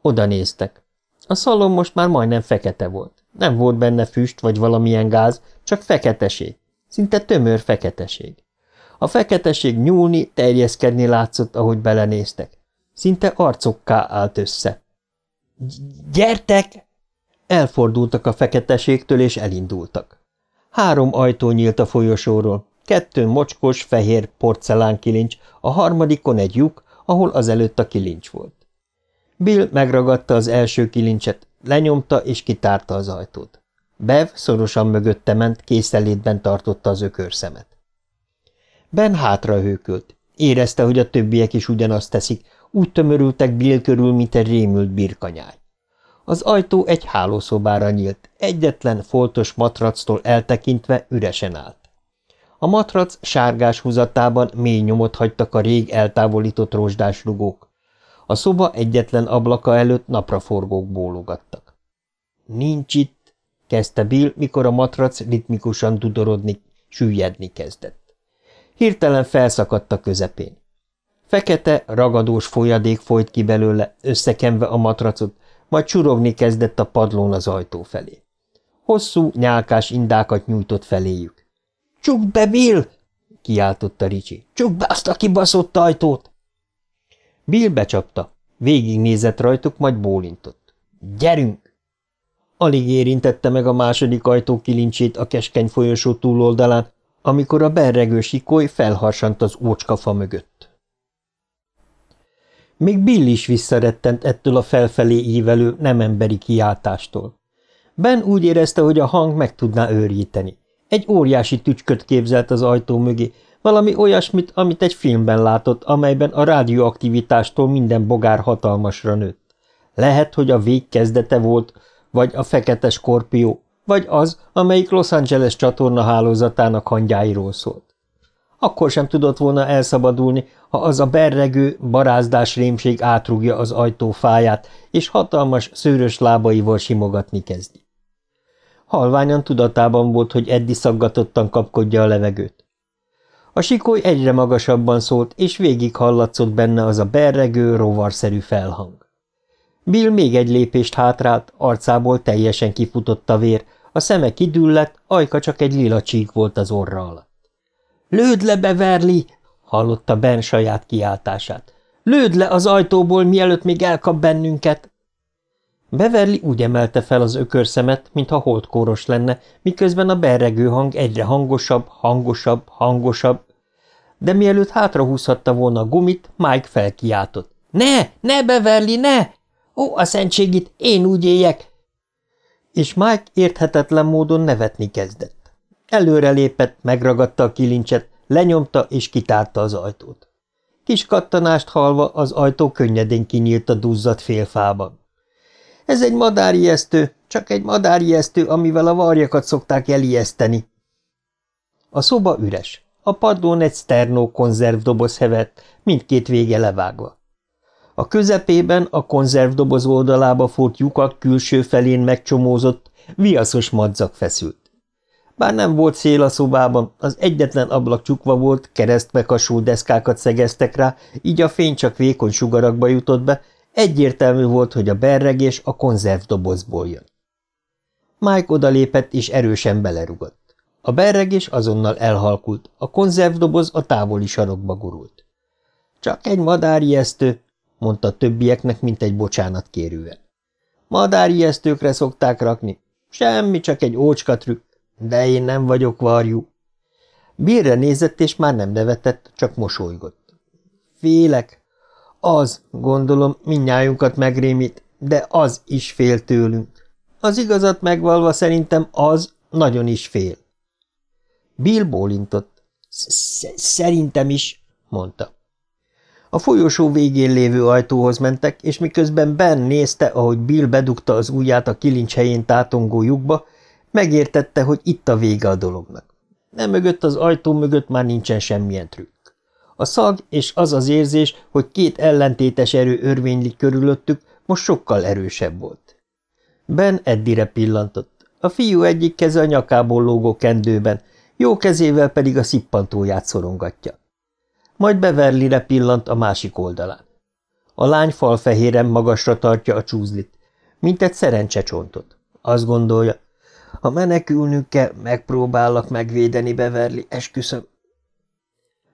Oda néztek. A szalon most már majdnem fekete volt. Nem volt benne füst vagy valamilyen gáz, csak feketeség. Szinte tömör feketeség. A feketeség nyúlni, terjeszkedni látszott, ahogy belenéztek. Szinte arcokká állt össze. – Gyertek! Elfordultak a feketeségtől, és elindultak. Három ajtó nyílt a folyosóról, kettő mocskos, fehér porcelánkilincs, a harmadikon egy lyuk, ahol azelőtt a kilincs volt. Bill megragadta az első kilincset, lenyomta és kitárta az ajtót. Bev szorosan mögötte ment, készelétben tartotta az ökörszemet. Ben hátra hőkölt. Érezte, hogy a többiek is ugyanazt teszik, úgy tömörültek Bill körül, mint egy rémült birkanyáj. Az ajtó egy hálószobára nyílt, egyetlen foltos matractól eltekintve üresen állt. A matrac sárgás húzatában mély nyomot hagytak a rég eltávolított rozsdás rugók. A szoba egyetlen ablaka előtt napraforgók bólogattak. – Nincs itt! – kezdte Bill, mikor a matrac ritmikusan dudorodni, süllyedni kezdett. Hirtelen felszakadt a közepén. Fekete, ragadós folyadék folyt ki belőle, összekenve a matracot, majd csurogni kezdett a padlón az ajtó felé. Hosszú, nyálkás indákat nyújtott feléjük. – Csukd be, Bill! – kiáltotta Ricsi. – Csukd be azt a kibaszott ajtót! Bill becsapta, végignézett rajtuk, majd bólintott. – Gyerünk! Alig érintette meg a második ajtó kilincsét a keskeny folyosó túloldalán, amikor a berregő sikoly felharsant az ócskafa mögött. Még Bill is visszarettent ettől a felfelé ívelő, nem emberi kiáltástól. Ben úgy érezte, hogy a hang meg tudná őrjíteni. Egy óriási tücsköt képzelt az ajtó mögé, valami olyasmit, amit egy filmben látott, amelyben a rádióaktivitástól minden bogár hatalmasra nőtt. Lehet, hogy a vég kezdete volt, vagy a fekete skorpió, vagy az, amelyik Los Angeles csatorna hálózatának hangyáiról szólt. Akkor sem tudott volna elszabadulni, ha az a berregő, barázdás rémség átrugja az ajtó fáját, és hatalmas, szőrös lábaival simogatni kezdi. Halványan tudatában volt, hogy Eddi szaggatottan kapkodja a levegőt. A sikoly egyre magasabban szólt, és végig hallatszott benne az a berregő, rovarszerű felhang. Bill még egy lépést hátrált, arcából teljesen kifutott a vér, a szeme kidüllett, ajka csak egy lila csík volt az orra alatt. – Lőd le, Beverly! – hallotta Ben saját kiáltását. – Lőd le az ajtóból, mielőtt még elkap bennünket! Beverly úgy emelte fel az ökörszemet, mintha holdkóros lenne, miközben a berregő hang egyre hangosabb, hangosabb, hangosabb. De mielőtt hátrahúzhatta volna a gumit, Mike felkiáltott. – Ne, ne, Beverly, ne! Ó, a szentségit, én úgy éljek! És Mike érthetetlen módon nevetni kezdett. Előre lépett, megragadta a kilincset, lenyomta és kitárta az ajtót. Kis kattanást halva az ajtó könnyedén kinyílt a duzzadt félfában. Ez egy madárijesztő, csak egy madárijesztő, amivel a varjakat szokták elijeszteni. A szoba üres. A padlón egy Sterno konzervdoboz hevert, mindkét vége levágva. A közepében a konzervdoboz oldalába fort lyukak külső felén megcsomózott, viaszos madzak feszült. Bár nem volt szél a szobában, az egyetlen ablak csukva volt, keresztbe kasul deszkákat szegeztek rá, így a fény csak vékony sugarakba jutott be, egyértelmű volt, hogy a berregés a konzervdobozból jön. Mike odalépett és erősen belerugott. A berregés azonnal elhalkult, a konzervdoboz a távoli sarokba gurult. Csak egy madárjesztő, mondta többieknek, mint egy bocsánat kérően. Madárjesztőkre szokták rakni. Semmi, csak egy ócska trükk. De én nem vagyok varjú. Bírre nézett, és már nem nevetett, csak mosolygott. Félek. Az, gondolom, minnyájunkat megrémít, de az is fél tőlünk. Az igazat megvalva szerintem az nagyon is fél. Bill bólintott. Szerintem is, mondta. A folyosó végén lévő ajtóhoz mentek, és miközben Ben nézte, ahogy Bill bedugta az ujját a kilincs helyén tátongó lyukba, megértette, hogy itt a vége a dolognak. Nem mögött az ajtó mögött már nincsen semmilyen trükk. A szag és az az érzés, hogy két ellentétes erő örvénylik körülöttük, most sokkal erősebb volt. Ben Eddire pillantott. A fiú egyik keze a nyakából lógó kendőben, jó kezével pedig a szippantóját szorongatja majd Beverlyre pillant a másik oldalán. A lány falfehéren magasra tartja a csúzlit, mint egy szerencsecsontot. Azt gondolja, ha menekülnünk kell, megpróbállak megvédeni Beverly, esküszöm.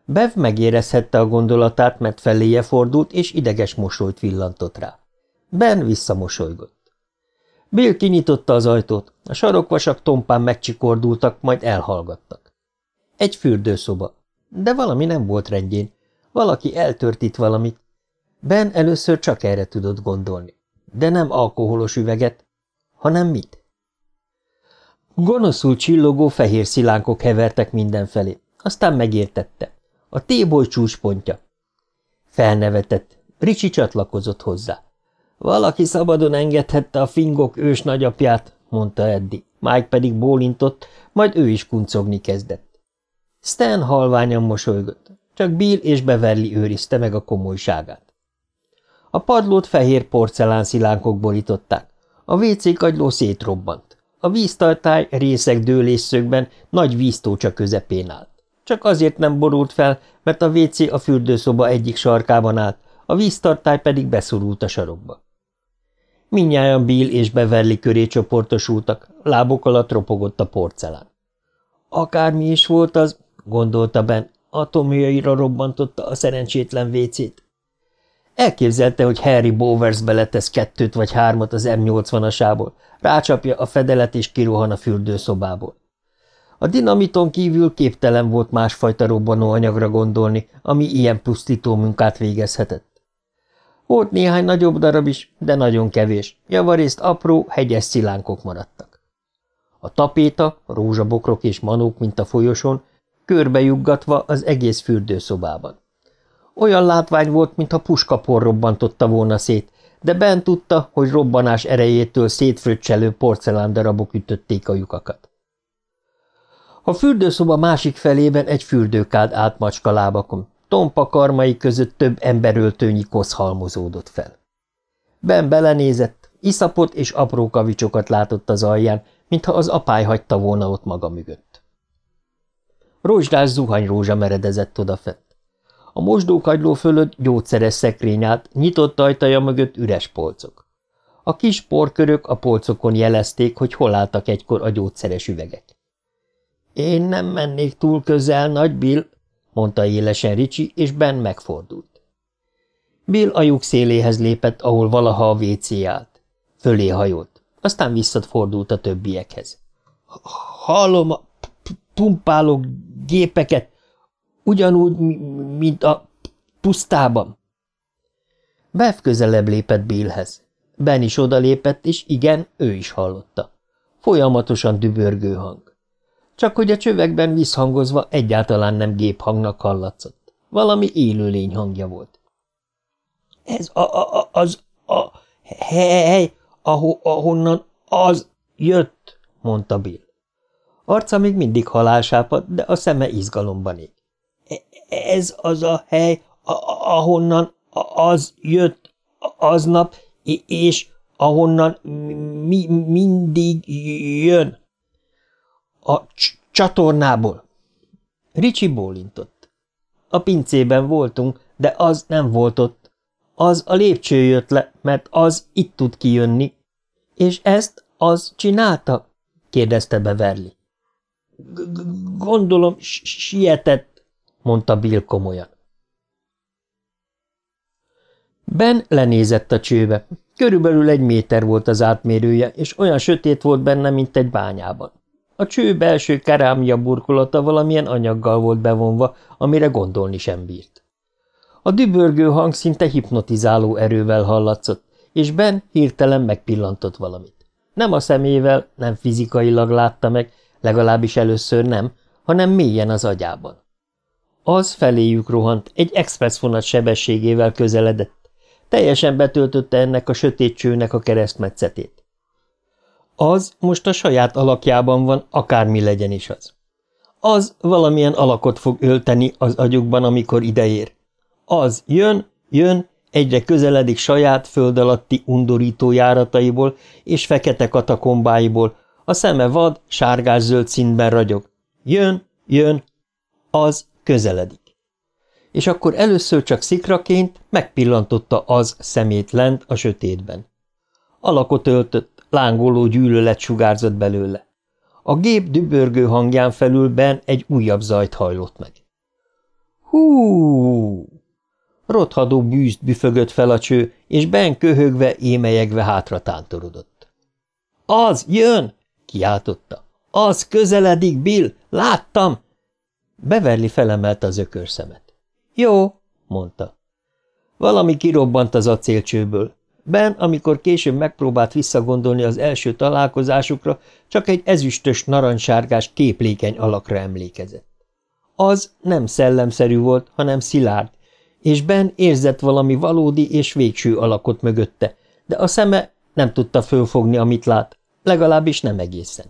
Bev megérezhette a gondolatát, mert feléje fordult, és ideges mosolyt villantott rá. Ben visszamosolygott. Bill kinyitotta az ajtót, a sarokvasak tompán megcsikordultak, majd elhallgattak. Egy fürdőszoba, de valami nem volt rendjén. Valaki eltört itt valamit. Ben először csak erre tudott gondolni. De nem alkoholos üveget, hanem mit? Gonoszul csillogó fehér szilánkok hevertek mindenfelé. Aztán megértette. A téboly csúcspontja. Felnevetett. Ricsi csatlakozott hozzá. Valaki szabadon engedhette a fingok ős nagyapját, mondta Eddi. Mike pedig bólintott, majd ő is kuncogni kezdett. Stan halványan mosolygott, csak Bill és Beverly őrizte meg a komolyságát. A padlót fehér porcelán szilánkok borították, a WC kagyló szétrobbant. A víztartály részek dőlésszögben nagy víztócsa közepén állt. Csak azért nem borult fel, mert a WC a fürdőszoba egyik sarkában állt, a víztartály pedig beszorult a sarokba. Mindnyájan Bill és Beverly köré csoportosultak, lábok alatt ropogott a porcelán. Akármi is volt az, gondolta Ben, atomjaira robbantotta a szerencsétlen vécét. Elképzelte, hogy Harry Bowers beletesz kettőt vagy hármat az M80-asából, rácsapja a fedelet és kirohan a fürdőszobából. A dinamiton kívül képtelen volt másfajta robbanó anyagra gondolni, ami ilyen pusztító munkát végezhetett. Volt néhány nagyobb darab is, de nagyon kevés, javarészt apró, hegyes szilánkok maradtak. A tapéta, rózsabokrok és manók, mint a folyosón, körbejuggatva az egész fürdőszobában. Olyan látvány volt, mintha puskapor robbantotta volna szét, de bent tudta, hogy robbanás erejétől szétfröccselő porcelándarabok ütötték a lyukakat. A fürdőszoba másik felében egy fürdőkád állt macska lábakon, tompa karmai között több emberöltőnyi kosz halmozódott fel. Ben belenézett, iszapot és apró kavicsokat látott az alján, mintha az apály hagyta volna ott maga mögött. Rózsdás zuhanyrózsa meredezett odafett. A mosdókagyló fölött gyógyszeres szekrény állt, nyitott ajtaja mögött üres polcok. A kis porkörök a polcokon jelezték, hogy hol álltak egykor a gyógyszeres üvegek. – Én nem mennék túl közel, nagy Bill – mondta élesen Ricsi, és Ben megfordult. Bill a lyuk széléhez lépett, ahol valaha a WC állt. Fölé hajolt, aztán visszafordult a többiekhez. – Hallom a pumpáló gépeket, ugyanúgy, mint a pusztában. Bev közelebb lépett Billhez. Ben is odalépett, és igen, ő is hallotta. Folyamatosan dübörgő hang. Csak hogy a csövekben visszhangozva egyáltalán nem géphangnak hallatszott. Valami élőlény hangja volt. – Ez a, a, az a hely, aho, ahonnan az jött, mondta Bill. Arca még mindig halálsápad, de a szeme izgalomban ég. Ez az a hely, ahonnan az jött aznap, és ahonnan mi mindig jön. A csatornából. Ricsi bólintott. A pincében voltunk, de az nem volt ott. Az a lépcső jött le, mert az itt tud kijönni. És ezt az csinálta? kérdezte Beverly. – Gondolom, sietett, mondta Bill komolyan. Ben lenézett a csőbe. Körülbelül egy méter volt az átmérője, és olyan sötét volt benne, mint egy bányában. A cső belső kerámia burkolata valamilyen anyaggal volt bevonva, amire gondolni sem bírt. A dübörgő hang szinte hipnotizáló erővel hallatszott, és Ben hirtelen megpillantott valamit. Nem a szemével, nem fizikailag látta meg, legalábbis először nem, hanem mélyen az agyában. Az feléjük rohant, egy expresszvonat sebességével közeledett, Teljesen betöltötte ennek a sötét csőnek a keresztmetszetét. Az most a saját alakjában van, akármi legyen is az. Az valamilyen alakot fog ölteni az agyukban, amikor ideér. Az jön, jön, egyre közeledik saját föld alatti undorító járataiból és fekete katakombáiból, a szeme vad, sárgás-zöld színben ragyog. Jön, jön, az közeledik és akkor először csak szikraként megpillantotta az szemét lent a sötétben. Alakot öltött, lángoló gyűlölet sugárzott belőle. A gép dübörgő hangján felül Ben egy újabb zajt hajlott meg. Hú! Rothadó bűzt büfögött fel a cső, és Ben köhögve, émelyegve hátra tántorodott. – Az, jön! – kiáltotta. – Az közeledik, Bill! Láttam! Beverli felemelt az ökörszemet. Jó, mondta. Valami kirobbant az acélcsőből. Ben, amikor később megpróbált visszagondolni az első találkozásukra, csak egy ezüstös, narancssárgás, képlékeny alakra emlékezett. Az nem szellemszerű volt, hanem szilárd, és Ben érzett valami valódi és végső alakot mögötte, de a szeme nem tudta fölfogni, amit lát, legalábbis nem egészen.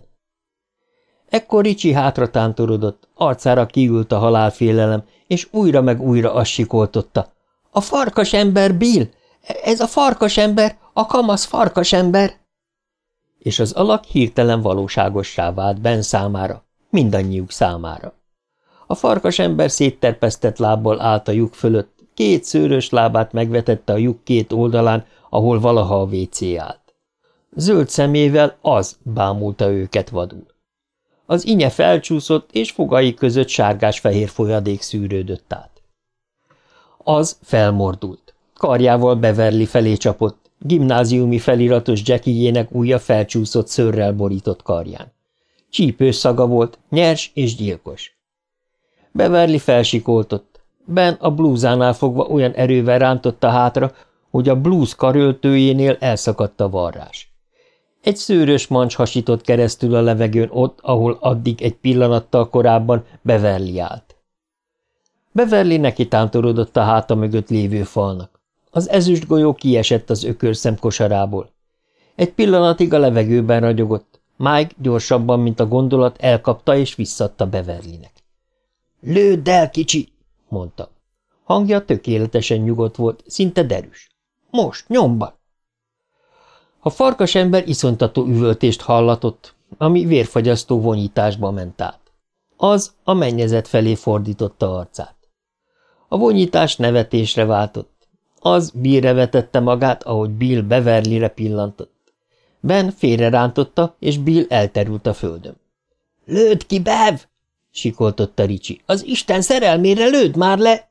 Ekkor Ricsi hátra tántorodott, arcára kiült a halálfélelem, és újra meg újra azt sikoltotta. – A farkas ember, Bill! Ez a farkas ember, a kamasz farkas ember! És az alak hirtelen valóságossá vált Ben számára, mindannyiuk számára. A farkas ember szétterpesztett lábbal állt a lyuk fölött, két szőrös lábát megvetette a lyuk két oldalán, ahol valaha a WC állt. Zöld szemével az bámulta őket vadul. Az inye felcsúszott, és fogai között sárgás-fehér folyadék szűrődött át. Az felmordult. Karjával Beverly felé csapott, gimnáziumi feliratos Jackie-jének ujja felcsúszott szörrel borított karján. Csípős szaga volt, nyers és gyilkos. Beverly felsikoltott. Ben a blúzánál fogva olyan erővel rántotta hátra, hogy a blúz karöltőjénél elszakadt a varrás. Egy szőrös mancs hasított keresztül a levegőn ott, ahol addig egy pillanattal korábban Beverly állt. Beverly neki tántorodott a háta mögött lévő falnak. Az ezüst golyó kiesett az ökörszem kosarából. Egy pillanatig a levegőben ragyogott, Mike gyorsabban, mint a gondolat, elkapta és visszadta Beverlynek. – Lőd el, kicsi! – mondta. Hangja tökéletesen nyugodt volt, szinte derűs. – Most, nyomban! A farkas ember iszonytató üvöltést hallatott, ami vérfagyasztó vonyításba ment át. Az a mennyezet felé fordította arcát. A vonyítás nevetésre váltott. Az Billre vetette magát, ahogy Bill Beverlyre pillantott. Ben félrerántotta, és Bill elterült a földön. – Lőd ki, Bev! – sikoltotta Ricsi. – Az Isten szerelmére lőd már le!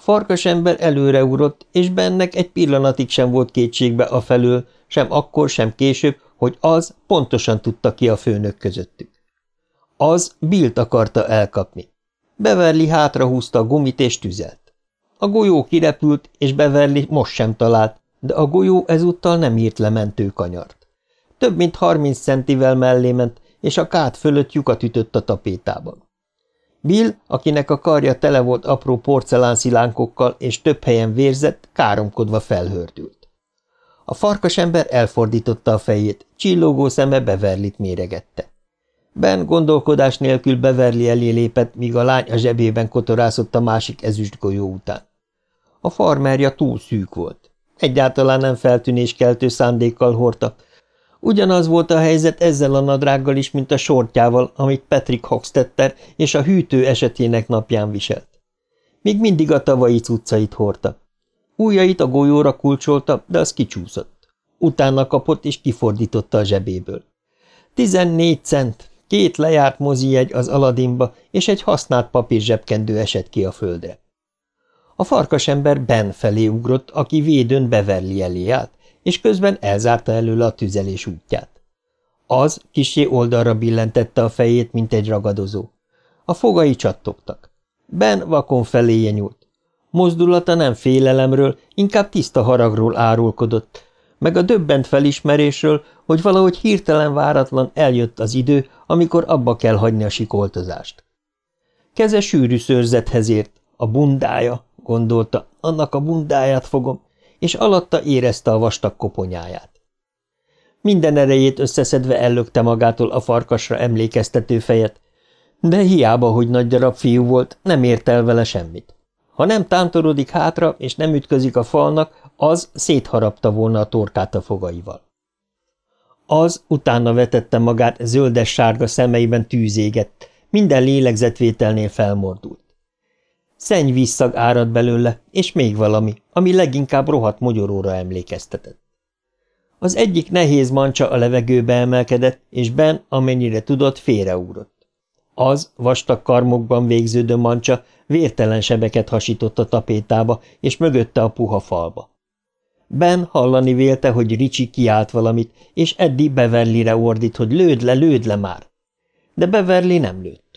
Farkasember előreugrott, és bennek egy pillanatig sem volt kétségbe a felől, sem akkor, sem később, hogy az pontosan tudta ki a főnök közöttük. Az Bilt akarta elkapni. Beverly hátrahúzta a gumit és tüzelt. A golyó kirepült, és Beverly most sem talált, de a golyó ezúttal nem írt le mentőkanyart. Több mint harminc centivel mellé ment, és a kát fölött lyukat ütött a tapétában. Bill, akinek a karja tele volt apró porcelánszilánkókkal és több helyen vérzett, káromkodva felhördült. A farkas ember elfordította a fejét, csillogó szeme Beverlit méregette. Ben gondolkodás nélkül Beverly elé lépett, míg a lány a zsebében kotorászott a másik ezüst golyó után. A farmerja túl szűk volt. Egyáltalán nem feltűnéskeltő szándékkal hordta, Ugyanaz volt a helyzet ezzel a nadrággal is, mint a sortjával, amit Patrick Hoxtetter és a hűtő esetének napján viselt. Még mindig a tavalyi cuccait hordta. Újait a golyóra kulcsolta, de az kicsúszott. Utána kapott és kifordította a zsebéből. Tizennégy cent, két lejárt mozijegy az Aladinba, és egy használt papír zsebkendő esett ki a földre. A farkasember Ben felé ugrott, aki védőn Beverly elé állt, és közben elzárta előle a tüzelés útját. Az kisé oldalra billentette a fejét, mint egy ragadozó. A fogai csattogtak. Ben vakon feléje nyúlt. Mozdulata nem félelemről, inkább tiszta haragról árulkodott, meg a döbbent felismerésről, hogy valahogy hirtelen váratlan eljött az idő, amikor abba kell hagyni a sikoltozást. Keze sűrű szőrzethez ért, a bundája, gondolta, annak a bundáját fogom, és alatta érezte a vastag koponyáját. Minden erejét összeszedve ellökte magától a farkasra emlékeztető fejet, de hiába, hogy nagy darab fiú volt, nem ért el vele semmit. Ha nem tántorodik hátra, és nem ütközik a falnak, az szétharapta volna a torkát a fogaival. Az utána vetette magát, zöldes-sárga szemeiben tűzégett, minden lélegzetvételnél felmordult. Szennyvízszag árad belőle, és még valami, ami leginkább rohadt mogyoróra emlékeztetett. Az egyik nehéz mancsa a levegőbe emelkedett, és Ben, amennyire tudott, félreugrott. Az vastag karmokban végződő mancsa vértelen sebeket hasított a tapétába, és mögötte a puha falba. Ben hallani vélte, hogy Ricsi kiált valamit, és Eddie Beverlyre ordít, hogy lőd le, lőd le már. De Beverly nem lőtt.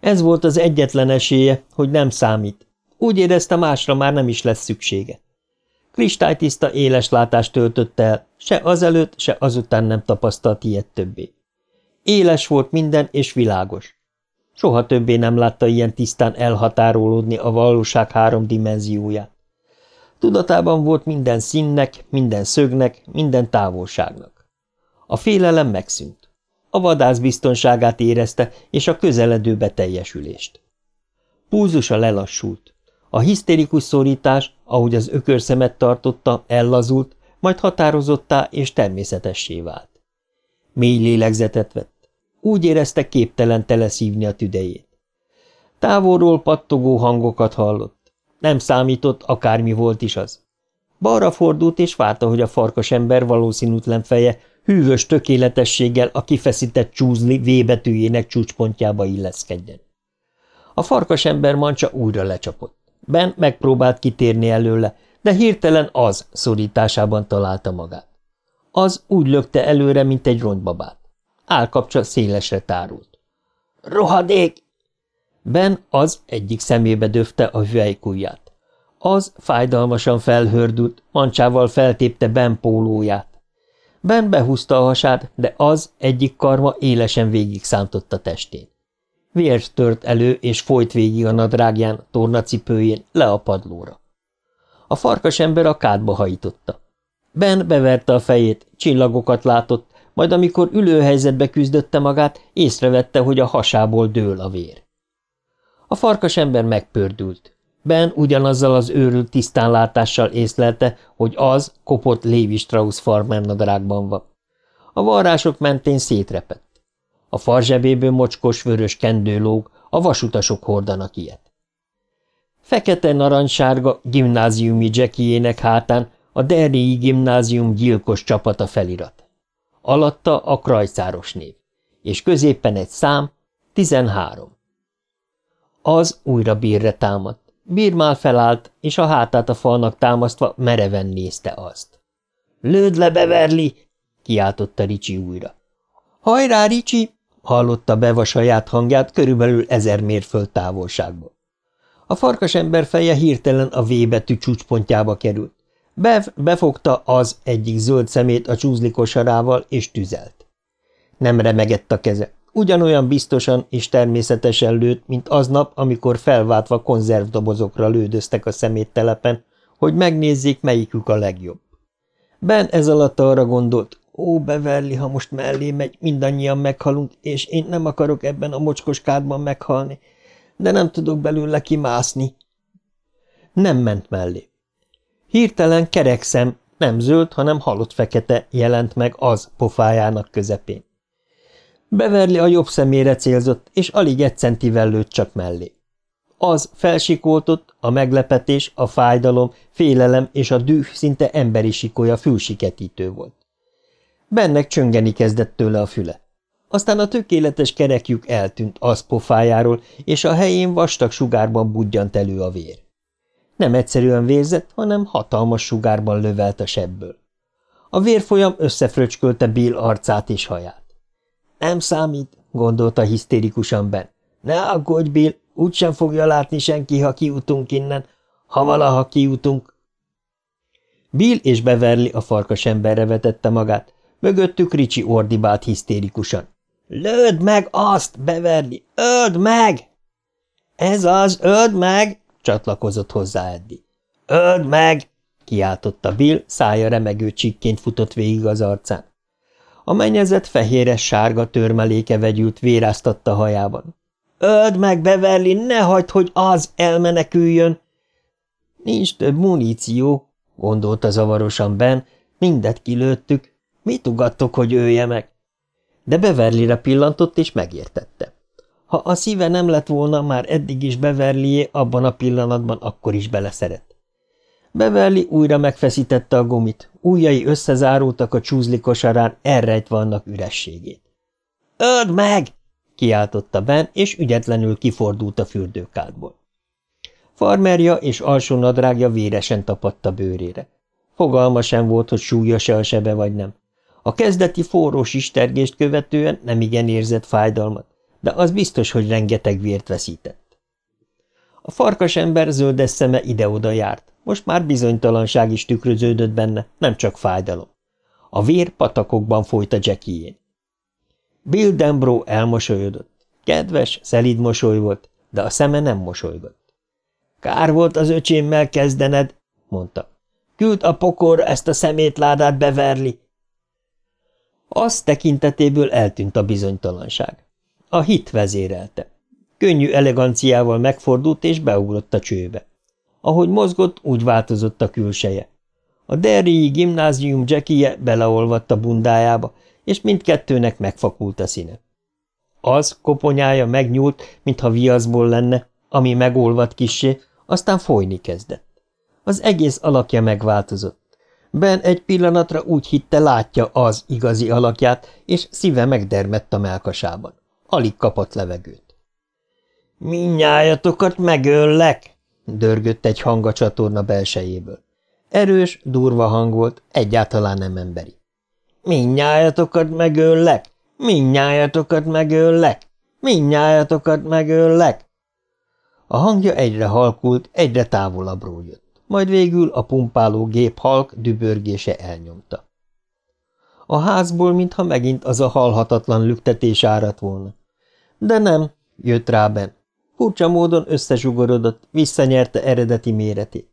Ez volt az egyetlen esélye, hogy nem számít. Úgy érezte, másra már nem is lesz szüksége. Kristálytiszta éles látást töltötte el, se azelőtt, se azután nem tapasztalt ilyet többé. Éles volt minden, és világos. Soha többé nem látta ilyen tisztán elhatárolódni a valóság három dimenzióját. Tudatában volt minden színnek, minden szögnek, minden távolságnak. A félelem megszűnt. A vadász biztonságát érezte, és a közeledő beteljesülést. Púzusa lelassult. A hisztérikus szorítás, ahogy az ökörszemet tartotta, ellazult, majd határozottá és természetessé vált. Mély lélegzetet vett. Úgy érezte képtelen teleszívni a tüdejét. Távolról pattogó hangokat hallott. Nem számított, akármi volt is az. Balra fordult és várta, hogy a farkas ember valószínűtlen feje hűvös tökéletességgel a kifeszített csúzli V csúcspontjába illeszkedjen. A farkas ember mancsa újra lecsapott. Ben megpróbált kitérni előle, de hirtelen az szorításában találta magát. Az úgy lökte előre, mint egy ronybabát. Álkapcsa szélesre tárult. – Rohadék! Ben az egyik szemébe döfte a hüvelykujját. Az fájdalmasan felhördült, mancsával feltépte Ben pólóját. Ben behúzta a hasát, de az egyik karma élesen végig szántott a testén. Vér tört elő, és folyt végig a nadrágján, tornacipőjén, le a padlóra. A farkas ember a kádba hajította. Ben beverte a fejét, csillagokat látott, majd amikor ülőhelyzetbe küzdötte magát, észrevette, hogy a hasából dől a vér. A farkas ember megpördült. Ben ugyanazzal az őrült tisztánlátással észlelte, hogy az kopott Lévi Strauss farmer nadrágban van. A varrások mentén szétrepett. A farzsebéből mocskos vörös kendő lóg, a vasutasok hordanak ilyet. Fekete-narancssárga gimnáziumi jackiének hátán a Derryi gimnázium gyilkos csapata felirat. Alatta a krajcáros név, és középen egy szám, tizenhárom. Az újra bírre támadt. Bírmál felállt, és a hátát a falnak támasztva mereven nézte azt. – Lőd le, Beverly! – kiáltotta Ricsi újra. – Hajrá, Ricsi! – hallotta Beva saját hangját körülbelül ezer mérföld távolságból. A farkas ember feje hirtelen a V betű csúcspontjába került. Bev befogta az egyik zöld szemét a csúzli kosarával, és tüzelt. Nem remegett a keze. Ugyanolyan biztosan és természetesen lőtt, mint aznap, amikor felváltva konzervdobozokra lődöztek a szeméttelepen, hogy megnézzék, melyikük a legjobb. Ben ez alatt arra gondolt, ó, Beverly, ha most mellé megy, mindannyian meghalunk, és én nem akarok ebben a mocskos kádban meghalni, de nem tudok belőle kimászni. Nem ment mellé. Hirtelen kerek szem, nem zöld, hanem halott fekete jelent meg az pofájának közepén. Beverli a jobb szemére célzott, és alig egy centivel lőtt csak mellé. Az felsikoltott, a meglepetés, a fájdalom, félelem és a düh szinte emberi sikolya fülsiketítő volt. Bennek csöngeni kezdett tőle a füle. Aztán a tökéletes kerekjük eltűnt az pofájáról, és a helyén vastag sugárban budjant elő a vér. Nem egyszerűen vérzett, hanem hatalmas sugárban lövelt a sebből. A vérfolyam összefröcskölte Bill arcát és haját. Nem számít, gondolta hisztérikusan Ben. Ne aggódj, Bill, úgysem fogja látni senki, ha kiutunk innen, ha valaha kiutunk. Bill és Beverly a farkas emberre vetette magát, mögöttük Ricsi ordibált hisztérikusan. Lőd meg azt, Beverly, öld meg! Ez az, öld meg! csatlakozott hozzá Eddi. Öld meg! kiáltotta Bill, szája remegő csikként futott végig az arcán. A mennyezet fehéres sárga törmeléke vegyült véráztatta hajában. Öld meg, Beverly, ne hagyd, hogy az elmeneküljön! Nincs több muníció, gondolta zavarosan Ben, mindet kilőttük. Mit ugattok, hogy ölje meg? De Beverlyre pillantott, és megértette. Ha a szíve nem lett volna már eddig is Beverlyé, abban a pillanatban akkor is beleszeret. Beverly újra megfeszítette a gumit, ujjai összezárultak a csúzli kosarán, elrejtve annak ürességét. – Öld meg! – kiáltotta Ben, és ügyetlenül kifordult a fürdőkádból. Farmerja és alsó nadrágja véresen tapadt a bőrére. Fogalma sem volt, hogy súlyos-e a sebe vagy nem. A kezdeti forró sistergést követően nem igen érzett fájdalmat, de az biztos, hogy rengeteg vért veszített. A farkas ember zöldes szeme ide-oda járt, most már bizonytalanság is tükröződött benne, nem csak fájdalom. A vér patakokban folyt a Jackién. Bill Dembro elmosolyodott. Kedves, szelíd mosoly volt, de a szeme nem mosolygott. Kár volt az öcsémmel kezdened, mondta. Küld a pokorra ezt a szemétládát beverli. Az tekintetéből eltűnt a bizonytalanság. A hit vezérelte. Könnyű eleganciával megfordult és beugrott a csőbe. Ahogy mozgott, úgy változott a külseje. A Derryi gimnázium jackie beleolvadt a bundájába, és mindkettőnek megfakult a színe. Az koponyája megnyúlt, mintha viaszból lenne, ami megolvadt kissé, aztán folyni kezdett. Az egész alakja megváltozott. Ben egy pillanatra úgy hitte, látja az igazi alakját, és szíve megdermett a melkasában. Alig kapott levegőt. – Mindnyájatokat megöllek! dörgött egy hang a csatorna belsejéből. Erős, durva hang volt, egyáltalán nem emberi. Mindnyájatokat megöllek! Mindnyájatokat megöllek! Mindnyájatokat megöllek! A hangja egyre halkult, egyre távolabbról jött, majd végül a pumpáló gép halk dübörgése elnyomta. A házból, mintha megint az a halhatatlan lüktetés árat volna. De nem, jött rá Ben. Furcsa módon összezsugorodott, visszanyerte eredeti méretét.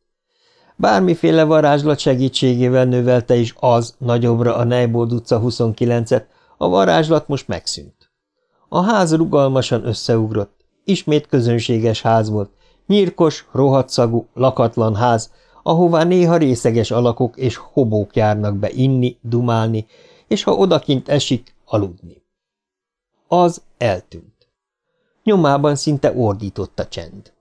Bármiféle varázslat segítségével növelte is az nagyobbra a Neibold utca 29-et, a varázslat most megszűnt. A ház rugalmasan összeugrott, ismét közönséges ház volt, nyírkos, rohadszagú, lakatlan ház, ahová néha részeges alakok és hobók járnak be inni, dumálni, és ha odakint esik, aludni. Az eltűnt. Nyomában szinte ordított a csend.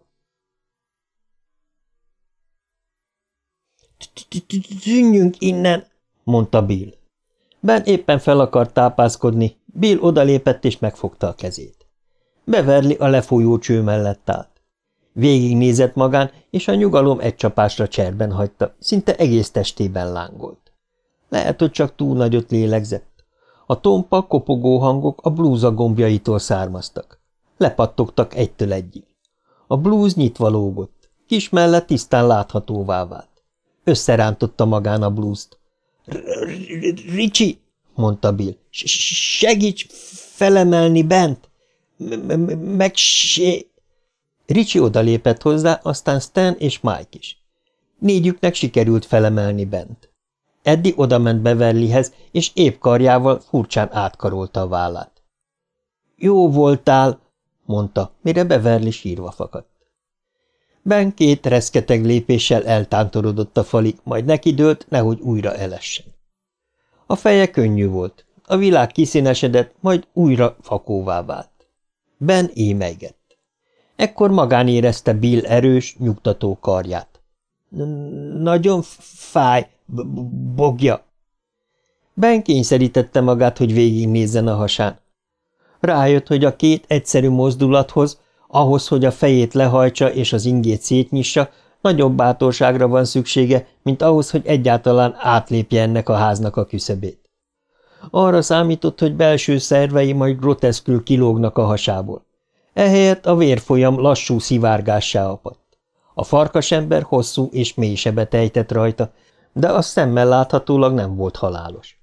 – Tűnjünk innen! – mondta Bill. Ben éppen fel akart tápászkodni, Bill odalépett és megfogta a kezét. Beverli a lefolyó cső mellett állt. Végignézett magán, és a nyugalom egy csapásra cserben hagyta, szinte egész testében lángolt. Lehet, hogy csak túl nagyot lélegzett. A tompa, kopogó hangok a blúza gombjaitól származtak. Lepattogtak egytől egyig. A blúz nyitva lógott, kis mellett tisztán láthatóvá vált. Összerántotta magán a blúzt. – Ricsi! – mondta Bill. – Segíts felemelni bent! – Meg sé... Ricsi odalépett hozzá, aztán Stan és Mike is. Négyüknek sikerült felemelni bent. Eddi odament Beverlyhez, és épp karjával furcsán átkarolta a vállát. Jó voltál, mondta, mire Beverly sírva fakadt. Ben két reszketeg lépéssel eltántorodott a falig, majd nekidőlt, nehogy újra elessen. A feje könnyű volt, a világ kiszínesedett, majd újra fakóvá vált. Ben émeigett. Ekkor magán érezte Bill erős, nyugtató karját. – Nagyon fáj, bogja. Ben kényszerítette magát, hogy végignézzen a hasán. Rájött, hogy a két egyszerű mozdulathoz, ahhoz, hogy a fejét lehajtsa és az ingét szétnyissa, nagyobb bátorságra van szüksége, mint ahhoz, hogy egyáltalán átlépje ennek a háznak a küszöbét. Arra számított, hogy belső szervei majd groteszkül kilógnak a hasából. Ehelyett a vérfolyam lassú szivárgássá apadt. A farkasember hosszú és mély sebet ejtett rajta, de az szemmel láthatólag nem volt halálos.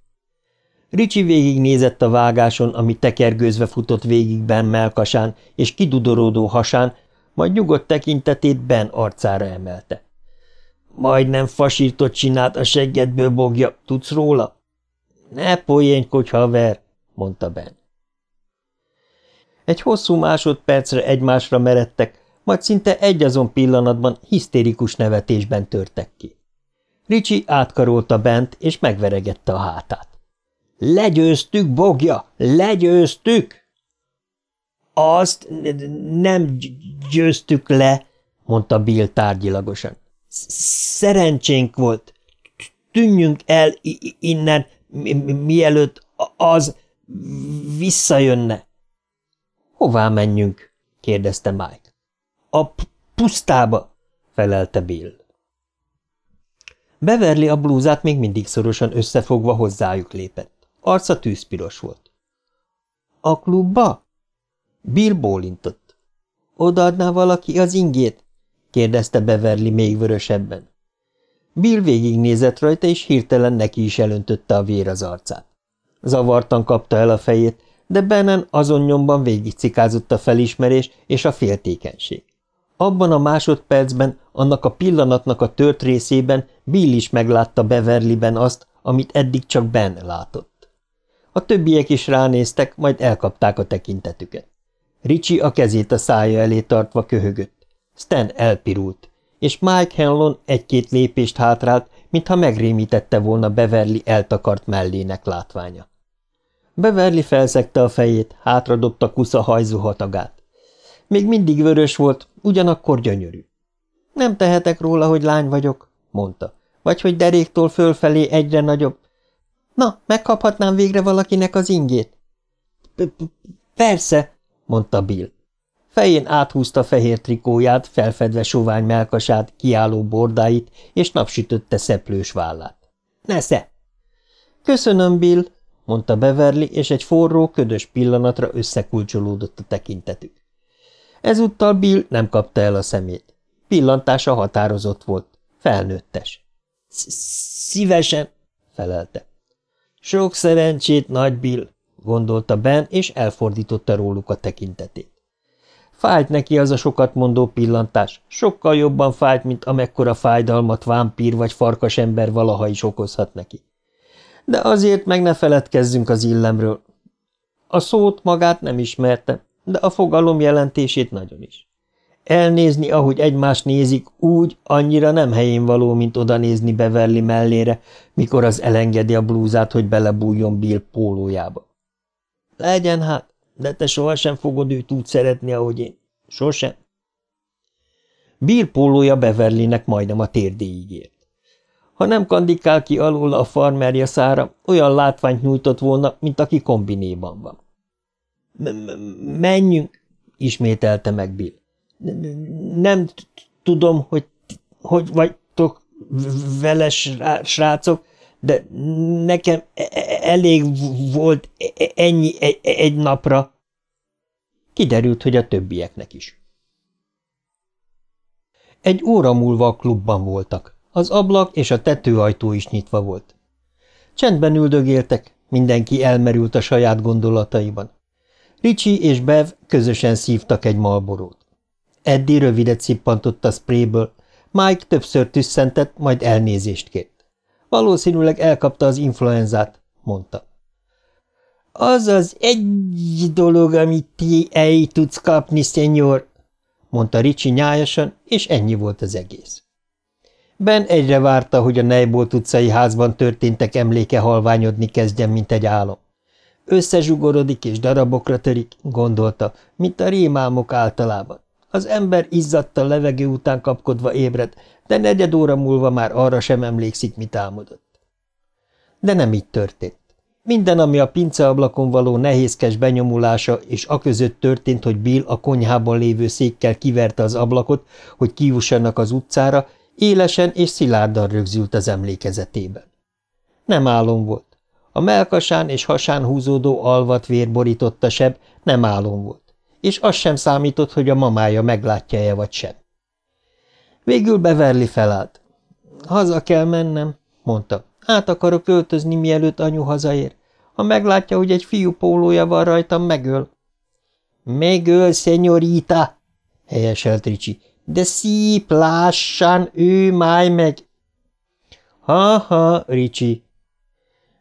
Ricsi végignézett a vágáson, ami tekergőzve futott végig Ben melkasán és kidudorodó hasán, majd nyugodt tekintetét Ben arcára emelte. – Majdnem fasírtot csinált a seggedből, bogja, tudsz róla? – Ne poénkodj, haver! – mondta Ben. Egy hosszú másodpercre egymásra meredtek, majd szinte egyazon pillanatban hisztérikus nevetésben törtek ki. Ricsi átkarolta bent, és megveregette a hátát. – Legyőztük, bogja! Legyőztük! – Azt nem győztük le, mondta Bill tárgyilagosan. – Szerencsénk volt. Tűnjünk el innen, mielőtt az visszajönne. Hová menjünk? kérdezte Mike. A pusztába, felelte Bill. Beverly a blúzát még mindig szorosan összefogva hozzájuk lépett. Arca tűzpiros volt. A klubba? Bill bólintott. Odaadná valaki az ingét? kérdezte Beverly még vörösebben. Bill végignézett rajta, és hirtelen neki is elöntötte a vér az arcát. Zavartan kapta el a fejét, de Bennen azon nyomban végigcikázott a felismerés és a féltékenység. Abban a másodpercben, annak a pillanatnak a tört részében Bill is meglátta Beverlyben azt, amit eddig csak Ben látott. A többiek is ránéztek, majd elkapták a tekintetüket. Ricsi a kezét a szája elé tartva köhögött. Stan elpirult, és Mike Henlon egy-két lépést hátrált, mintha megrémítette volna Beverly eltakart mellének látványa. Beverly felszegte a fejét, hátradobta kusza hajzó. Még mindig vörös volt, ugyanakkor gyönyörű. Nem tehetek róla, hogy lány vagyok, mondta, vagy hogy deréktól fölfelé egyre nagyobb. Na, megkaphatnám végre valakinek az ingét? – Persze, mondta Bill. Fején áthúzta fehér trikóját, felfedve sovány melkasát, kiálló bordáit, és napsütötte szeplős vállát. – Nesze! – Köszönöm, Bill, mondta Beverly, és egy forró, ködös pillanatra összekulcsolódott a tekintetük. Ezúttal Bill nem kapta el a szemét. Pillantása határozott volt, felnőttes. – Szívesen, felelte. Sok szerencsét, nagy Bill, gondolta Ben, és elfordította róluk a tekintetét. Fájt neki az a sokat mondó pillantás, sokkal jobban fájt, mint amekkora fájdalmat vámpír vagy farkasember valaha is okozhat neki. De azért meg ne feledkezzünk az illemről. A szót magát nem ismerte, de a fogalom jelentését nagyon is. Elnézni, ahogy egymást nézik, úgy annyira nem helyén való, mint oda nézni Beverly mellére, mikor az elengedi a blúzát, hogy belebújjon Bill pólójába. Legyen hát, de te sohasem fogod őt úgy szeretni, ahogy én. Sosem. Bill pólója Beverlynek majdnem a térdéig ért. Ha nem kandikál ki alul a farmerja szára, olyan látványt nyújtott volna, mint aki kombinéban van. – Menjünk! – ismételte meg Bill. – Nem tudom, hogy hogy vagytok vele, srácok, de nekem e-, e-, elég volt e-, ennyi egy napra. Kiderült, hogy a többieknek is. Egy óra múlva a klubban voltak. Az ablak és a tetőajtó is nyitva volt. Csendben üldögéltek, mindenki elmerült a saját gondolataiban. Ricsi és Bev közösen szívtak egy malborót. Eddie rövidet szippantott a spréből, Mike többször tüsszentett, majd elnézést kért. Valószínűleg elkapta az influenzát, mondta. Az az egy dolog, amit ti el tudsz kapni, szenyor, mondta Ricsi nyájasan, és ennyi volt az egész. Ben egyre várta, hogy a Neibolt utcai házban történtek emléke halványodni kezdjen, mint egy álom. Összezsugorodik és darabokra törik, gondolta, mint a rémálmok általában. Az ember izzadta levegő után kapkodva ébred, de negyed óra múlva már arra sem emlékszik, mit álmodott. De nem így történt. Minden, ami a pinceablakon való nehézkes benyomulása, és aközött történt, hogy Bill a konyhában lévő székkel kiverte az ablakot, hogy kiussanak az utcára, élesen és szilárdan rögzült az emlékezetében. Nem álom volt. A melkasán és hasán húzódó alvat vér borította seb, nem álom volt, és az sem számított, hogy a mamája meglátja-e vagy sem. Végül Beverly felállt. Haza kell mennem, mondta. Át akarok öltözni, mielőtt anyu hazaér. Ha meglátja, hogy egy fiú pólója van rajtam, megöl. Megöl, szenyorita, helyeselt Ricsi. De szép, lássan, ő máj meg. Ha-ha, Ricsi.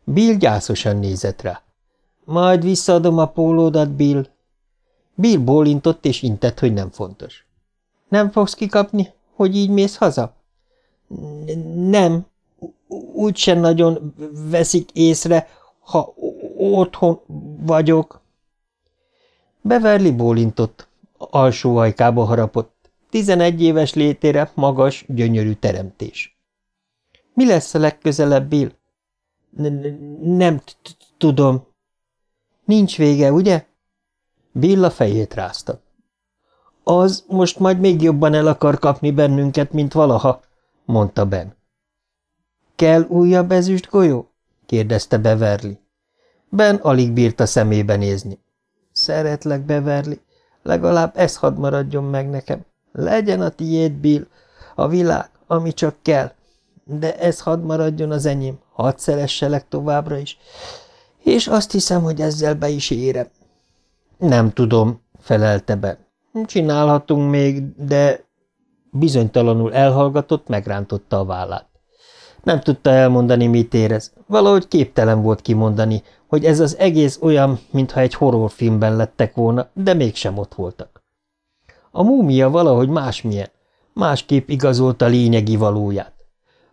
Bill gyászosan nézett rá. Majd visszaadom a pólódat, Bill. Bill bólintott és intett, hogy nem fontos. Nem fogsz kikapni, hogy így mész haza? Nem, úgysem nagyon veszik észre, ha otthon vagyok. Beverly bólintott, alsó ajkába harapott. Tizenegy éves létére magas, gyönyörű teremtés. Mi lesz a legközelebb, Bill? Nem tudom. Nincs vége, ugye? Bill a fejét rázta. Az most majd még jobban el akar kapni bennünket, mint valaha, mondta Ben. Kell újabb ezüst golyó? kérdezte Beverly. Ben alig bírta szemébe nézni. Szeretlek, Beverly, legalább ez hadd maradjon meg nekem. Legyen a tiéd, Bill, a világ, ami csak kell. De ez hadd maradjon az enyém, hadd szeresselek továbbra is. És azt hiszem, hogy ezzel be is érem. Nem tudom, felelte Ben. Csinálhatunk még, de bizonytalanul elhallgatott, megrántotta a vállát. Nem tudta elmondani, mit érez. Valahogy képtelen volt kimondani, hogy ez az egész olyan, mintha egy horrorfilmben lettek volna, de mégsem ott voltak. A múmia valahogy másmilyen, másképp igazolta lényegi valóját.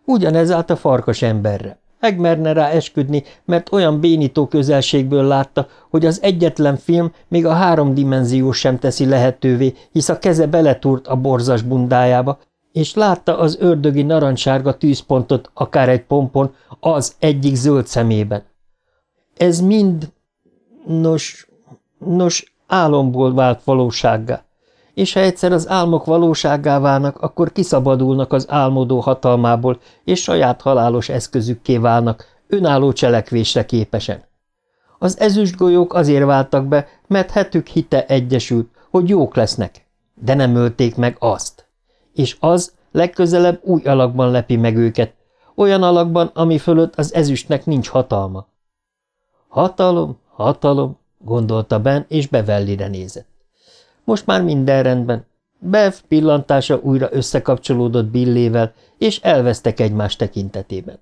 Ugyanez állt a farkas emberre. Megmerne rá esküdni, mert olyan bénító közelségből látta, hogy az egyetlen film még a háromdimenzió sem teszi lehetővé, hisz a keze beletúrt a borzas bundájába, és látta az ördögi narancssárga tűzpontot akár egy pompon az egyik zöld szemében. Ez mind, nos, nos, álomból vált valósággá. És ha egyszer az álmok valóságá válnak, akkor kiszabadulnak az álmodó hatalmából, és saját halálos eszközükké válnak, önálló cselekvésre képesen. Az ezüstgolyók azért váltak be, mert hetük hite egyesült, hogy jók lesznek, de nem ölték meg azt és az legközelebb új alakban lepi meg őket, olyan alakban, ami fölött az ezüstnek nincs hatalma. Hatalom, hatalom, gondolta Ben, és Bevellire nézett. Most már minden rendben. Bev pillantása újra összekapcsolódott Billével, és elvesztek egymás tekintetében.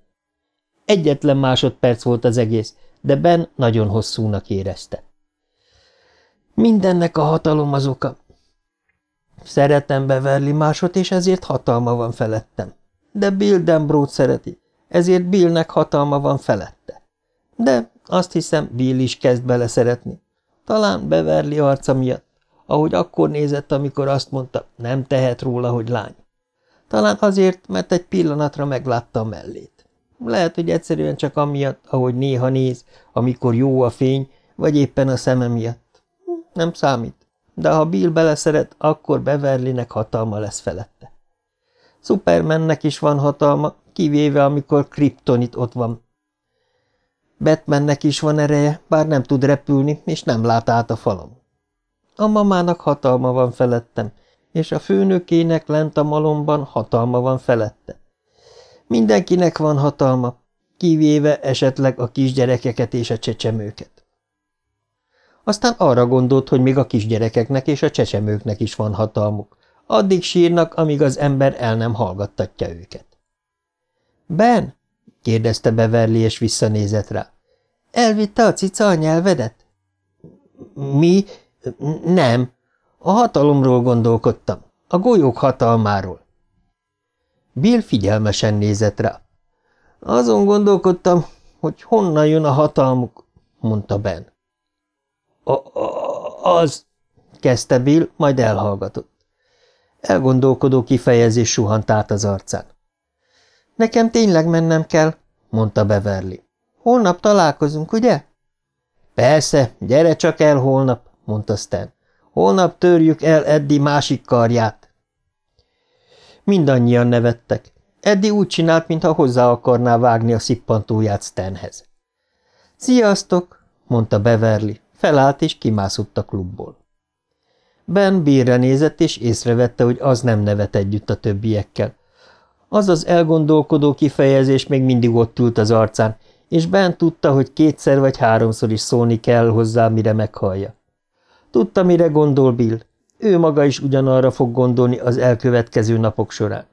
Egyetlen másodperc volt az egész, de Ben nagyon hosszúnak érezte. Mindennek a hatalom az oka. Szeretem Beverly másot, és ezért hatalma van felettem. De Bill Denbrót szereti, ezért Billnek hatalma van felette. De azt hiszem, Bill is kezd bele szeretni. Talán Beverly arca miatt, ahogy akkor nézett, amikor azt mondta, nem tehet róla, hogy lány. Talán azért, mert egy pillanatra meglátta a mellét. Lehet, hogy egyszerűen csak amiatt, ahogy néha néz, amikor jó a fény, vagy éppen a szeme miatt. Nem számít, de ha Bill beleszeret, akkor Beverlynek hatalma lesz felette. Supermannek is van hatalma, kivéve amikor Kryptonit ott van. Batmannek is van ereje, bár nem tud repülni, és nem lát át a falon. A mamának hatalma van felettem, és a főnökének lent a malomban hatalma van felette. Mindenkinek van hatalma, kivéve esetleg a kisgyerekeket és a csecsemőket. Aztán arra gondolt, hogy még a kisgyerekeknek és a csecsemőknek is van hatalmuk. Addig sírnak, amíg az ember el nem hallgattatja őket. – Ben? – kérdezte Beverly, és visszanézett rá. – Elvitte a cica a nyelvedet? – Mi? Nem. A hatalomról gondolkodtam. A golyók hatalmáról. Bill figyelmesen nézett rá. Azon gondolkodtam, hogy honnan jön a hatalmuk, mondta Ben. Az, kezdte Bill, majd elhallgatott. Elgondolkodó kifejezés suhant át az arcán. Nekem tényleg mennem kell, mondta Beverly. Holnap találkozunk, ugye? Persze, gyere csak el holnap, mondta Stan. Holnap törjük el Eddi másik karját. Mindannyian nevettek. Eddi úgy csinált, mintha hozzá akarná vágni a szippantóját Stanhez. Sziasztok, mondta Beverly. Felállt és kimászott a klubból. Ben bírre nézett, és észrevette, hogy az nem nevet együtt a többiekkel. Az az elgondolkodó kifejezés még mindig ott ült az arcán, és Ben tudta, hogy kétszer vagy háromszor is szólni kell hozzá, mire meghallja. Tudta, mire gondol Bill. Ő maga is ugyanarra fog gondolni az elkövetkező napok során.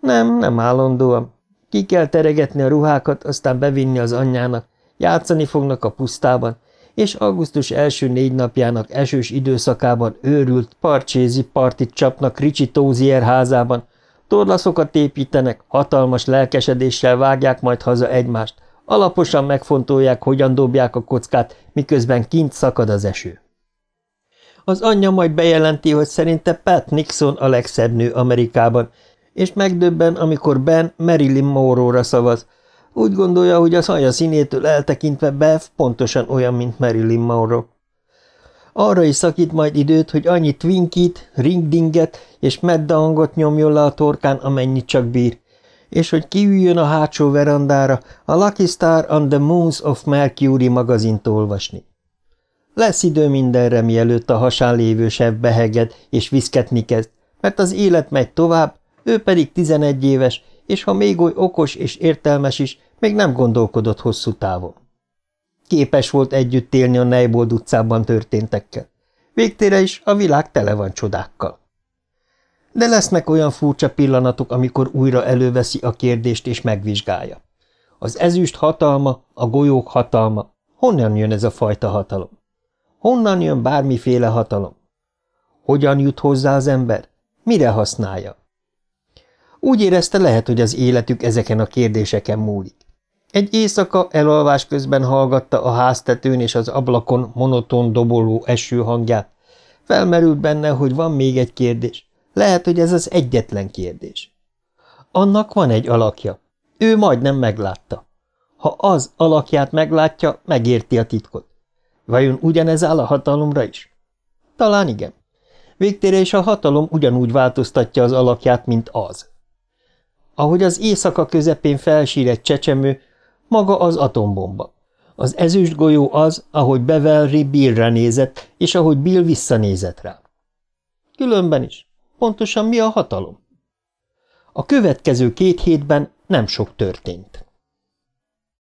Nem, nem állandóan. Ki kell teregetni a ruhákat, aztán bevinni az anyjának, játszani fognak a pusztában, és augusztus első négy napjának esős időszakában őrült parcsézi partit csapnak Ricsi Tózier házában, torlaszokat építenek, hatalmas lelkesedéssel vágják majd haza egymást, alaposan megfontolják, hogyan dobják a kockát, miközben kint szakad az eső. Az anyja majd bejelenti, hogy szerinte Pat Nixon a legszebb nő Amerikában, és megdöbben, amikor Ben Marilyn Monroe-ra szavaz. Úgy gondolja, hogy az haja színétől eltekintve Bev pontosan olyan, mint Marilyn Monroe. Arra is szakít majd időt, hogy annyi Twinkit, Ringdinget és Meddahangot nyomjon le a torkán, amennyit csak bír, és hogy kiüljön a hátsó verandára a Lucky Star on the Moons of Mercury magazint olvasni. Lesz idő mindenre, mielőtt a hasán lévő sev beheged és viszketni kezd, mert az élet megy tovább, ő pedig tizenegy éves, és ha még oly okos és értelmes is, még nem gondolkodott hosszú távon. Képes volt együtt élni a Neibold utcában történtekkel. Végtére is a világ tele van csodákkal. De lesznek olyan furcsa pillanatok, amikor újra előveszi a kérdést és megvizsgálja. Az ezüst hatalma, a golyók hatalma. Honnan jön ez a fajta hatalom? Honnan jön bármiféle hatalom? Hogyan jut hozzá az ember? Mire használja? Úgy érezte lehet, hogy az életük ezeken a kérdéseken múlik. Egy éjszaka elalvás közben hallgatta a háztetőn és az ablakon monoton doboló eső hangját. Felmerült benne, hogy van még egy kérdés. Lehet, hogy ez az egyetlen kérdés. Annak van egy alakja. Ő majdnem meglátta. Ha az alakját meglátja, megérti a titkot. Vajon ugyanez áll a hatalomra is? Talán igen. Végtére is a hatalom ugyanúgy változtatja az alakját, mint az. Ahogy az éjszaka közepén felsír egy csecsemő, maga az atombomba. Az ezüst golyó az, ahogy Beverly Billre nézett, és ahogy Bill visszanézett rá. Különben is. Pontosan mi a hatalom? A következő két hétben nem sok történt.